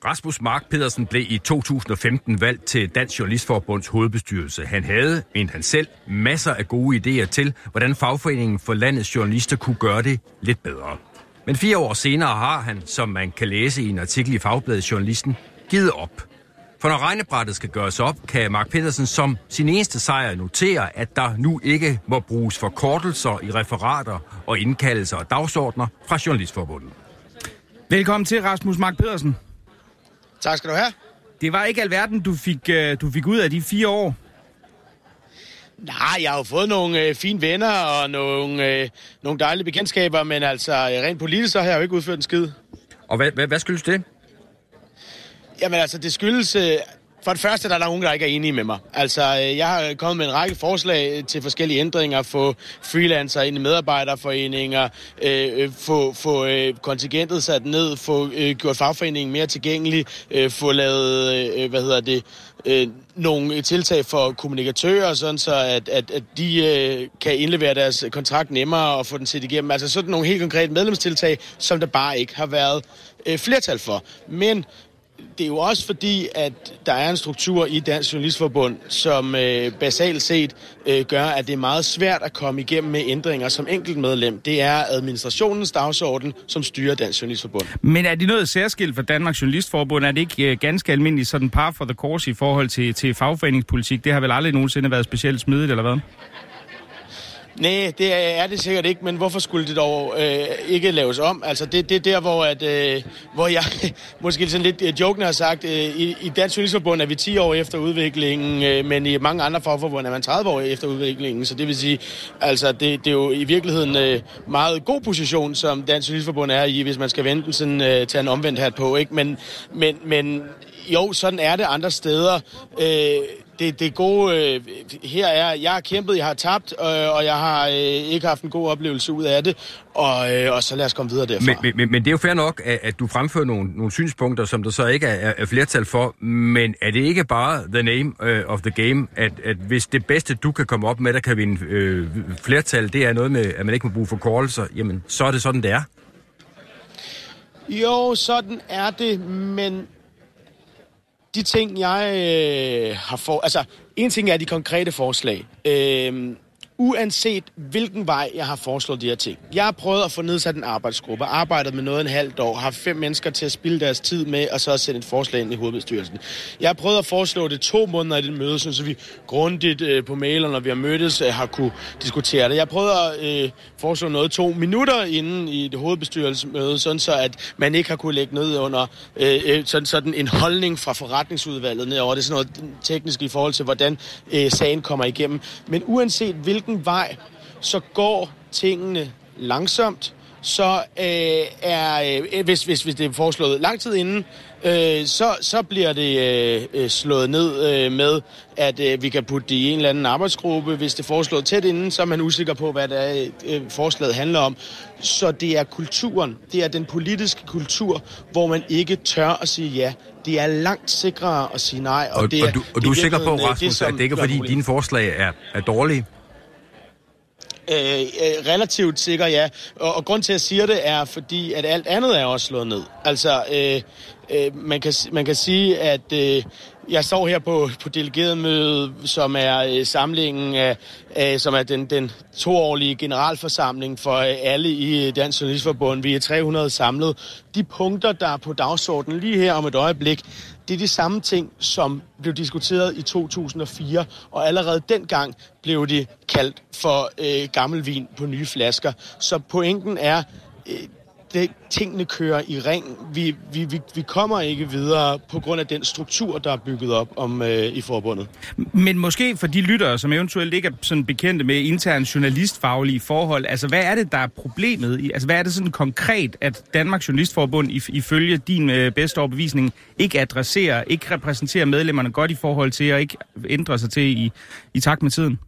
Rasmus Mark Pedersen blev i 2015 valgt til Dansk Journalistforbunds hovedbestyrelse. Han havde, mente han selv, masser af gode idéer til, hvordan fagforeningen for landets journalister kunne gøre det lidt bedre. Men fire år senere har han, som man kan læse i en artikel i Fagbladet Journalisten, givet op. For når regnebrættet skal gøres op, kan Mark Pedersen som sin eneste sejr notere, at der nu ikke må bruges forkortelser i referater og indkaldelser og dagsordner fra Journalistforbundet. Velkommen til, Rasmus Mark Pedersen. Tak skal du have. Det var ikke alverden, du fik, øh, du fik ud af de fire år. Nej, jeg har jo fået nogle øh, fine venner og nogle, øh, nogle dejlige bekendtskaber, men altså øh, rent politisk, så har jeg jo ikke udført en skid. Og hvad, hvad, hvad skyldes det? Jamen altså, det skyldes... Øh, for det første, der er der nogen, der ikke er enige med mig. Altså, øh, jeg har kommet med en række forslag øh, til forskellige ændringer, få freelancer ind i medarbejderforeninger, øh, øh, få, få øh, kontingentet sat ned, få øh, gjort fagforeningen mere tilgængelig, øh, få lavet, øh, hvad hedder det, øh, nogle tiltag for kommunikatører, sådan så at, at, at de øh, kan indlevere deres kontrakt nemmere og få den set igennem. Altså sådan nogle helt konkrete medlemstiltag, som der bare ikke har været øh, flertal for. Men det er jo også fordi, at der er en struktur i Dansk Journalistforbund, som øh, basalt set øh, gør, at det er meget svært at komme igennem med ændringer som enkeltmedlem. Det er administrationens dagsorden, som styrer Dansk Journalistforbund. Men er det noget særskilt for Danmarks Journalistforbund? Er det ikke øh, ganske almindeligt sådan par for the course i forhold til, til fagforeningspolitik? Det har vel aldrig nogensinde været specielt smidigt, eller hvad? Nej, det er, er det sikkert ikke, men hvorfor skulle det dog øh, ikke laves om? Altså, det, det er der, hvor, at, øh, hvor jeg måske sådan lidt øh, jokende har sagt, øh, i, i Dansk Cykelforbund er vi 10 år efter udviklingen, øh, men i mange andre fagforbund er man 30 år efter udviklingen, så det vil sige, altså, det, det er jo i virkeligheden øh, meget god position, som Dansk Cykelforbund er i, hvis man skal vente sådan, øh, til en omvendt hat på, ikke? Men, men, men jo, sådan er det andre steder. Øh, det, det gode øh, her er, jeg har kæmpet, jeg har tabt, øh, og jeg har øh, ikke haft en god oplevelse ud af det, og, øh, og så lad os komme videre derfra. Men, men, men, det er jo fair nok, at, at du fremfører nogle, nogle synspunkter, som der så ikke er, er flertal for, men er det ikke bare the name uh, of the game, at, at hvis det bedste, du kan komme op med, der kan vinde øh, flertal, det er noget med, at man ikke må bruge forkortelser, jamen så er det sådan, det er? Jo, sådan er det, men de ting, jeg øh, har for... Altså, en ting er de konkrete forslag. Øh, uanset hvilken vej jeg har foreslået de her ting. Jeg har prøvet at få nedsat en arbejdsgruppe, arbejdet med noget en halvt år, har fem mennesker til at spille deres tid med, og så sende et forslag ind i hovedbestyrelsen. Jeg har prøvet at foreslå det to måneder i det møde, så vi grundigt øh, på mailer, når vi har mødtes, øh, har kunne diskutere det. Jeg har prøvet at øh, foreslå noget to minutter inden i det hovedbestyrelsesmøde, sådan så at man ikke har kunne lægge ned under øh, øh sådan, sådan en holdning fra forretningsudvalget nedover. Det er sådan noget teknisk i forhold til, hvordan øh, sagen kommer igennem. Men uanset hvilken hvilken vej, så går tingene langsomt, så øh, er, øh, hvis, hvis, hvis det er foreslået lang tid inden, øh, så, så bliver det øh, øh, slået ned øh, med, at øh, vi kan putte det i en eller anden arbejdsgruppe. Hvis det er foreslået tæt inden, så er man usikker på, hvad det er, øh, forslaget handler om. Så det er kulturen, det er den politiske kultur, hvor man ikke tør at sige ja. Det er langt sikrere at sige nej. Og, og, det er, og du, og du er sikker på, øh, Rasmus, det, at det ikke er, fordi dine forslag er, er dårlige? Øh, øh, relativt sikker, ja. Og, og grund til, at jeg siger det, er fordi, at alt andet er også slået ned. Altså, øh, øh, man, kan, man kan sige, at øh, jeg står her på, på delegeretmødet, som er øh, samlingen af, øh, som er den, den toårlige generalforsamling for øh, alle i øh, Dansk Journalistforbund. Vi er 300 samlet. De punkter, der er på dagsordenen lige her om et øjeblik, det er de samme ting, som blev diskuteret i 2004, og allerede dengang blev de kaldt for øh, gammel vin på nye flasker. Så pointen er, øh, det, tingene kører i ring. Vi, vi, vi, vi kommer ikke videre på grund af den struktur, der er bygget op om øh, i forbundet. Men måske for de lyttere, som eventuelt ikke er sådan bekendte med intern journalistfaglige forhold, altså hvad er det, der er problemet? I, altså hvad er det sådan konkret, at Danmarks Journalistforbund ifølge din øh, bedste overbevisning ikke adresserer, ikke repræsenterer medlemmerne godt i forhold til at ikke ændre sig til i, i takt med tiden?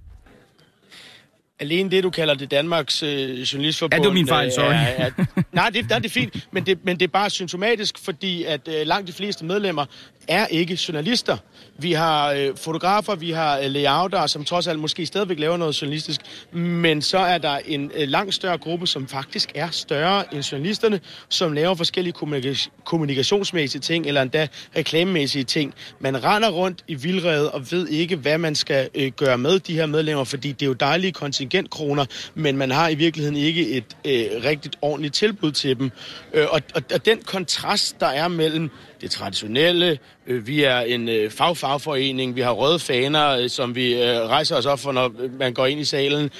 Alene det, du kalder det Danmarks øh, Journalistforbund... Ja, det er min fejl, sorry. Er, er, nej, det, der er det fint, men det, men det er bare symptomatisk, fordi at øh, langt de fleste medlemmer er ikke journalister. Vi har øh, fotografer, vi har øh, layouter, som trods alt måske stadigvæk laver noget journalistisk, men så er der en øh, langt større gruppe, som faktisk er større end journalisterne, som laver forskellige kommunika- kommunikationsmæssige ting, eller endda reklamemæssige ting. Man render rundt i vildrede og ved ikke, hvad man skal øh, gøre med de her medlemmer, fordi det er jo dejlige kontingentkroner, men man har i virkeligheden ikke et øh, rigtigt ordentligt tilbud til dem. Øh, og, og, og den kontrast, der er mellem det traditionelle. Øh, vi er en øh, fagfagforening. Vi har røde faner, øh, som vi rejser os op for, når man går ind i salen.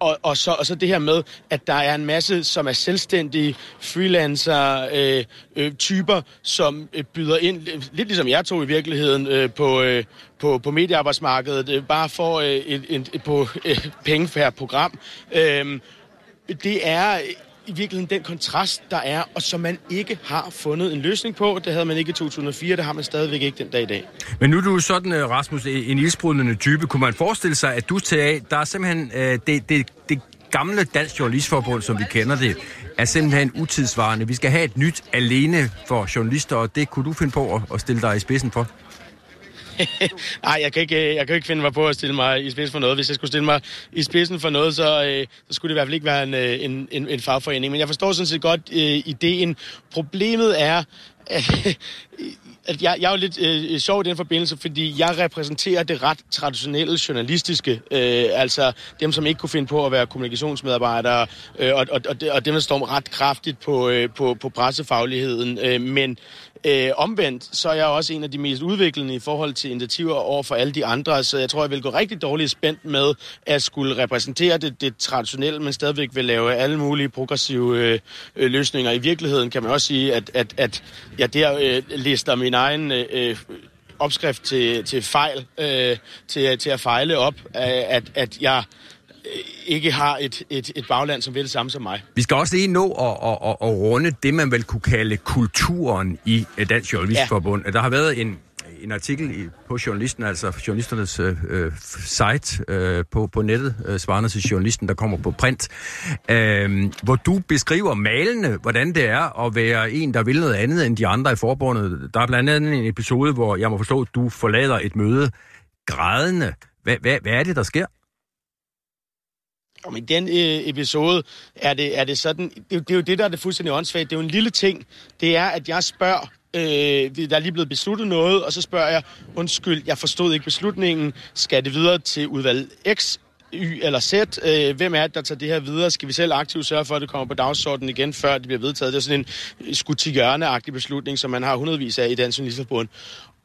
Og, og, så, og så det her med, at der er en masse, som er selvstændige freelancer-typer, øh, som øh, byder ind, lidt ligesom jeg tog i virkeligheden, øh, på, øh, på, på mediearbejdsmarkedet, øh, bare for øh, et, et, et, på, øh, penge per program. Øh, det er i virkeligheden den kontrast, der er, og som man ikke har fundet en løsning på. Det havde man ikke i 2004, det har man stadigvæk ikke den dag i dag. Men nu er du sådan, øh, Rasmus, en ildsprudende type. Kunne man forestille sig, at du tager der er simpelthen øh, det, det, det gamle Dansk Journalistforbund, som vi kender det, er simpelthen utidsvarende. Vi skal have et nyt alene for journalister, og det kunne du finde på at, at stille dig i spidsen for? Nej, jeg kan, ikke, øh, jeg kan ikke finde mig på at stille mig i spidsen for noget. Hvis jeg skulle stille mig i spidsen for noget, så, øh, så skulle det i hvert fald ikke være en, øh, en, en, en fagforening. Men jeg forstår sådan set godt øh, ideen. Problemet er, at jeg, jeg er jo lidt øh, sjov i den forbindelse, fordi jeg repræsenterer det ret traditionelle journalistiske. Øh, altså dem, som ikke kunne finde på at være kommunikationsmedarbejdere, øh, og, og, og dem, der står ret kraftigt på, øh, på, på pressefagligheden. Øh, men Øh, omvendt, så er jeg også en af de mest udviklende i forhold til initiativer over for alle de andre, så jeg tror, jeg vil gå rigtig dårligt spændt med at skulle repræsentere det, det traditionelle, men stadigvæk vil lave alle mulige progressive øh, øh, løsninger. I virkeligheden kan man også sige, at, at, at jeg der øh, lister min egen øh, opskrift til, til fejl, øh, til, til at fejle op, at, at jeg Øh, ikke har et, et, et bagland, som vil det samme som mig. Vi skal også lige nå at, at, at, at runde det, man vel kunne kalde kulturen i Dansk Journalistforbund. Ja. Der har været en, en artikel i, på journalisten, altså journalisternes øh, øh, site øh, på, på nettet, øh, svarende til journalisten, der kommer på print, øh, hvor du beskriver malende, hvordan det er at være en, der vil noget andet end de andre i forbundet. Der er blandt andet en episode, hvor jeg må forstå, at du forlader et møde grædende. Hvad, hvad, hvad er det, der sker? Om i den øh, episode er det, er det sådan, det, det er jo det, der er det fuldstændig åndssvagt. Det er jo en lille ting. Det er, at jeg spørger, øh, der er lige blevet besluttet noget, og så spørger jeg, undskyld, jeg forstod ikke beslutningen, skal det videre til udvalg X, Y eller Z? Øh, hvem er det, der tager det her videre? Skal vi selv aktivt sørge for, at det kommer på dagsordenen igen, før det bliver vedtaget? Det er sådan en øh, skudt beslutning, som man har hundredvis af i Dansk Journalistforbund.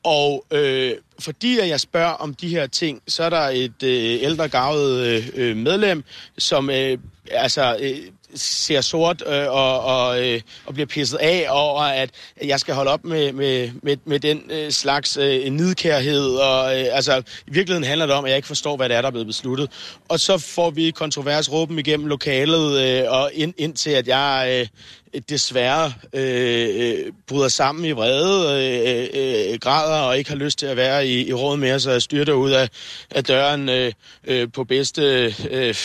Og øh, fordi jeg spørger om de her ting, så er der et øh, ældre gavet øh, øh medlem, som øh, altså, øh, ser sort øh, og, og, øh, og bliver pisset af over, at jeg skal holde op med, med, med, med den øh, slags øh, nidkærhed. Og, øh, altså, I virkeligheden handler det om, at jeg ikke forstår, hvad det er, der er blevet besluttet. Og så får vi kontroversråben igennem lokalet, øh, og ind, indtil at jeg øh, desværre øh, øh, bryder sammen i vrede, øh, øh, græder og ikke har lyst til at være i, i råd mere, så styrter ud af, af døren øh, øh, på bedste øh,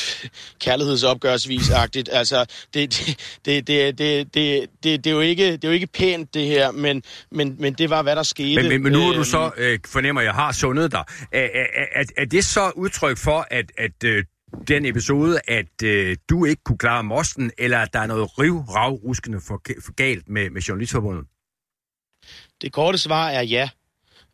kærlighedsopgørsvis-agtigt. Altså, det, det, det, det, det, det, det, det, er jo ikke, det er jo ikke pænt, det her, men, men, men det var, hvad der skete. Men, men, men nu er du så, øh, fornemmer, jeg har sundet dig. Er, er, er, er det så udtryk for, at, at øh, den episode, at øh, du ikke kunne klare mosten, eller at der er noget riv rav ruskende for, for galt med, med Journalistforbundet? Det korte svar er ja.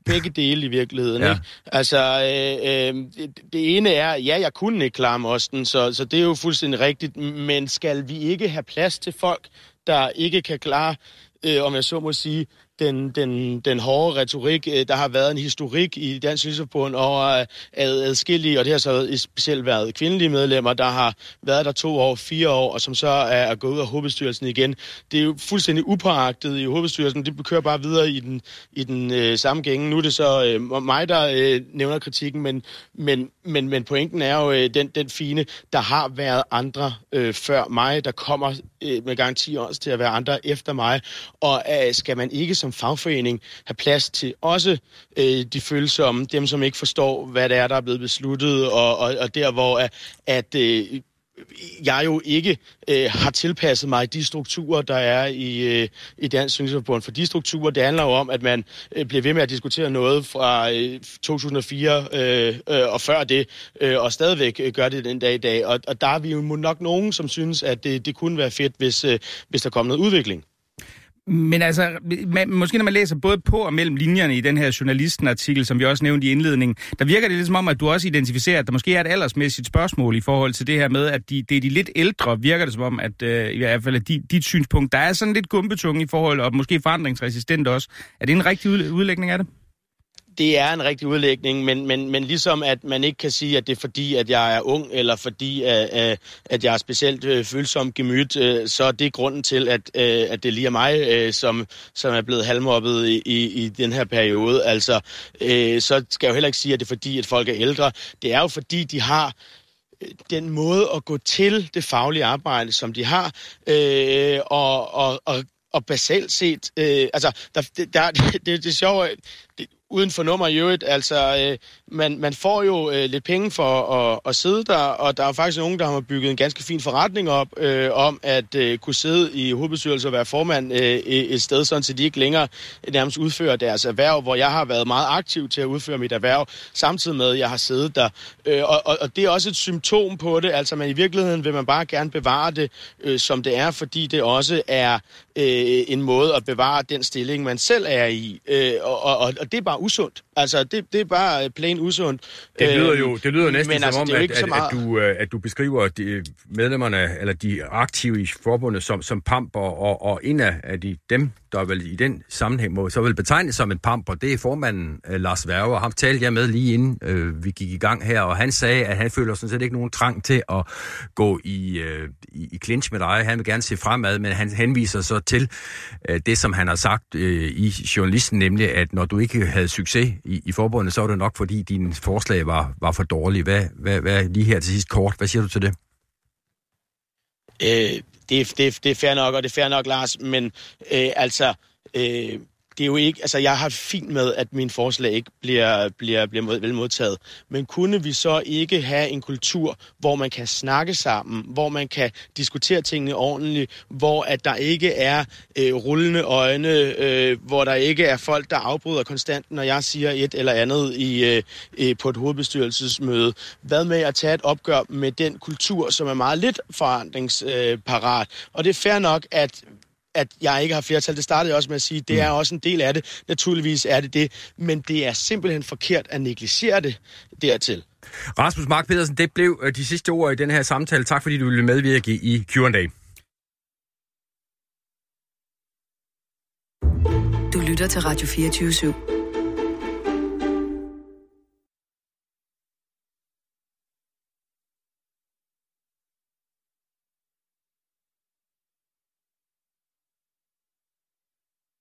Begge dele i virkeligheden. Ja. Ikke? Altså, øh, øh, det, det ene er, ja, jeg kunne ikke klare mosten, så, så det er jo fuldstændig rigtigt, men skal vi ikke have plads til folk, der ikke kan klare, øh, om jeg så må sige, den, den, den hårde retorik. Øh, der har været en historik i Dansk Lysforbund over øh, ad, adskillige, og det har så specielt været kvindelige medlemmer, der har været der to år, fire år, og som så er gået ud af hovedbestyrelsen igen. Det er jo fuldstændig upåagtet i hovedbestyrelsen. Det kører bare videre i den, i den øh, samme gænge. Nu er det så øh, mig, der øh, nævner kritikken, men, men, men, men pointen er jo øh, den, den fine, der har været andre øh, før mig, der kommer øh, med garanti også til at være andre efter mig, og øh, skal man ikke som fagforening have plads til også øh, de følsomme, dem som ikke forstår, hvad det er, der er blevet besluttet, og, og, og der hvor at, at øh, jeg jo ikke øh, har tilpasset mig de strukturer, der er i, øh, i Dansk Sundhedsforbund. For de strukturer, det handler jo om, at man øh, bliver ved med at diskutere noget fra øh, 2004 øh, øh, og før det, øh, og stadigvæk øh, gør det den dag i dag. Og, og der er vi jo nok nogen, som synes, at det, det kunne være fedt, hvis, øh, hvis der kom noget udvikling. Men altså, man, måske når man læser både på og mellem linjerne i den her journalistenartikel, som vi også nævnte i indledningen, der virker det lidt som om, at du også identificerer, at der måske er et aldersmæssigt spørgsmål i forhold til det her med, at de, det er de lidt ældre, virker det som om, at øh, i hvert fald at de, dit synspunkt, der er sådan lidt gumbetunge i forhold, og måske forandringsresistent også. Er det en rigtig udlægning af det? Det er en rigtig udlægning, men, men, men ligesom at man ikke kan sige, at det er fordi, at jeg er ung, eller fordi, at, at jeg er specielt øh, følsom gemyt, øh, så er det grunden til, at, øh, at det lige er mig, øh, som, som er blevet halvmobbet i, i, i den her periode. Altså, øh, så skal jeg jo heller ikke sige, at det er fordi, at folk er ældre. Det er jo fordi, de har øh, den måde at gå til det faglige arbejde, som de har, øh, og, og, og og basalt set, øh, altså, der, der, det, det, det sjove, det, uden for nummer i øvrigt. Altså, øh, man, man får jo øh, lidt penge for at, at sidde der, og der er faktisk nogen, der har bygget en ganske fin forretning op øh, om at øh, kunne sidde i hovedbestyrelsen og være formand øh, et sted, sådan så de ikke længere nærmest udfører deres erhverv, hvor jeg har været meget aktiv til at udføre mit erhverv, samtidig med, at jeg har siddet der. Øh, og, og, og det er også et symptom på det. Altså, man i virkeligheden vil man bare gerne bevare det, øh, som det er, fordi det også er øh, en måde at bevare den stilling, man selv er i. Øh, og, og, og det er bare وسود Altså, det, det er bare plain usundt. Det lyder jo det lyder næsten Men, som altså, om, at, at, at, du, øh, at du beskriver de medlemmerne, eller de aktive i forbundet, som, som pamper, og, og en af de dem, der vel i den sammenhæng må så vel betegnes som en pamper, det er formanden Lars Værge, ham talte jeg med lige inden uh, vi gik i gang her, og han sagde, at han føler sådan set ikke nogen trang til at gå i, uh, i, i clinch med dig. Han vil gerne se fremad, men han henviser så til uh, det, som han har sagt uh, i journalisten, nemlig at når du ikke havde succes i, i forbundet, så var det nok fordi dine forslag var, var for dårlige. Hvad, hvad, hvad lige her til sidst kort, hvad siger du til det? Øh, det, det, det er fair nok, og det er fair nok, Lars, men øh, altså, øh, det er jo ikke, altså jeg har fint med, at min forslag ikke bliver, bliver, bliver vel modtaget. Men kunne vi så ikke have en kultur, hvor man kan snakke sammen, hvor man kan diskutere tingene ordentligt, hvor at der ikke er øh, rullende øjne, øh, hvor der ikke er folk, der afbryder konstant, når jeg siger et eller andet i, øh, øh, på et hovedbestyrelsesmøde. Hvad med at tage et opgør med den kultur, som er meget lidt forandringsparat? Og det er fair nok, at at jeg ikke har flertal. Det startede jeg også med at sige, det er også en del af det. Naturligvis er det det, men det er simpelthen forkert at negligere det dertil. Rasmus Mark Pedersen, det blev øh, de sidste ord i den her samtale. Tak fordi du ville medvirke i Q&A. Du lytter til Radio 24 /7.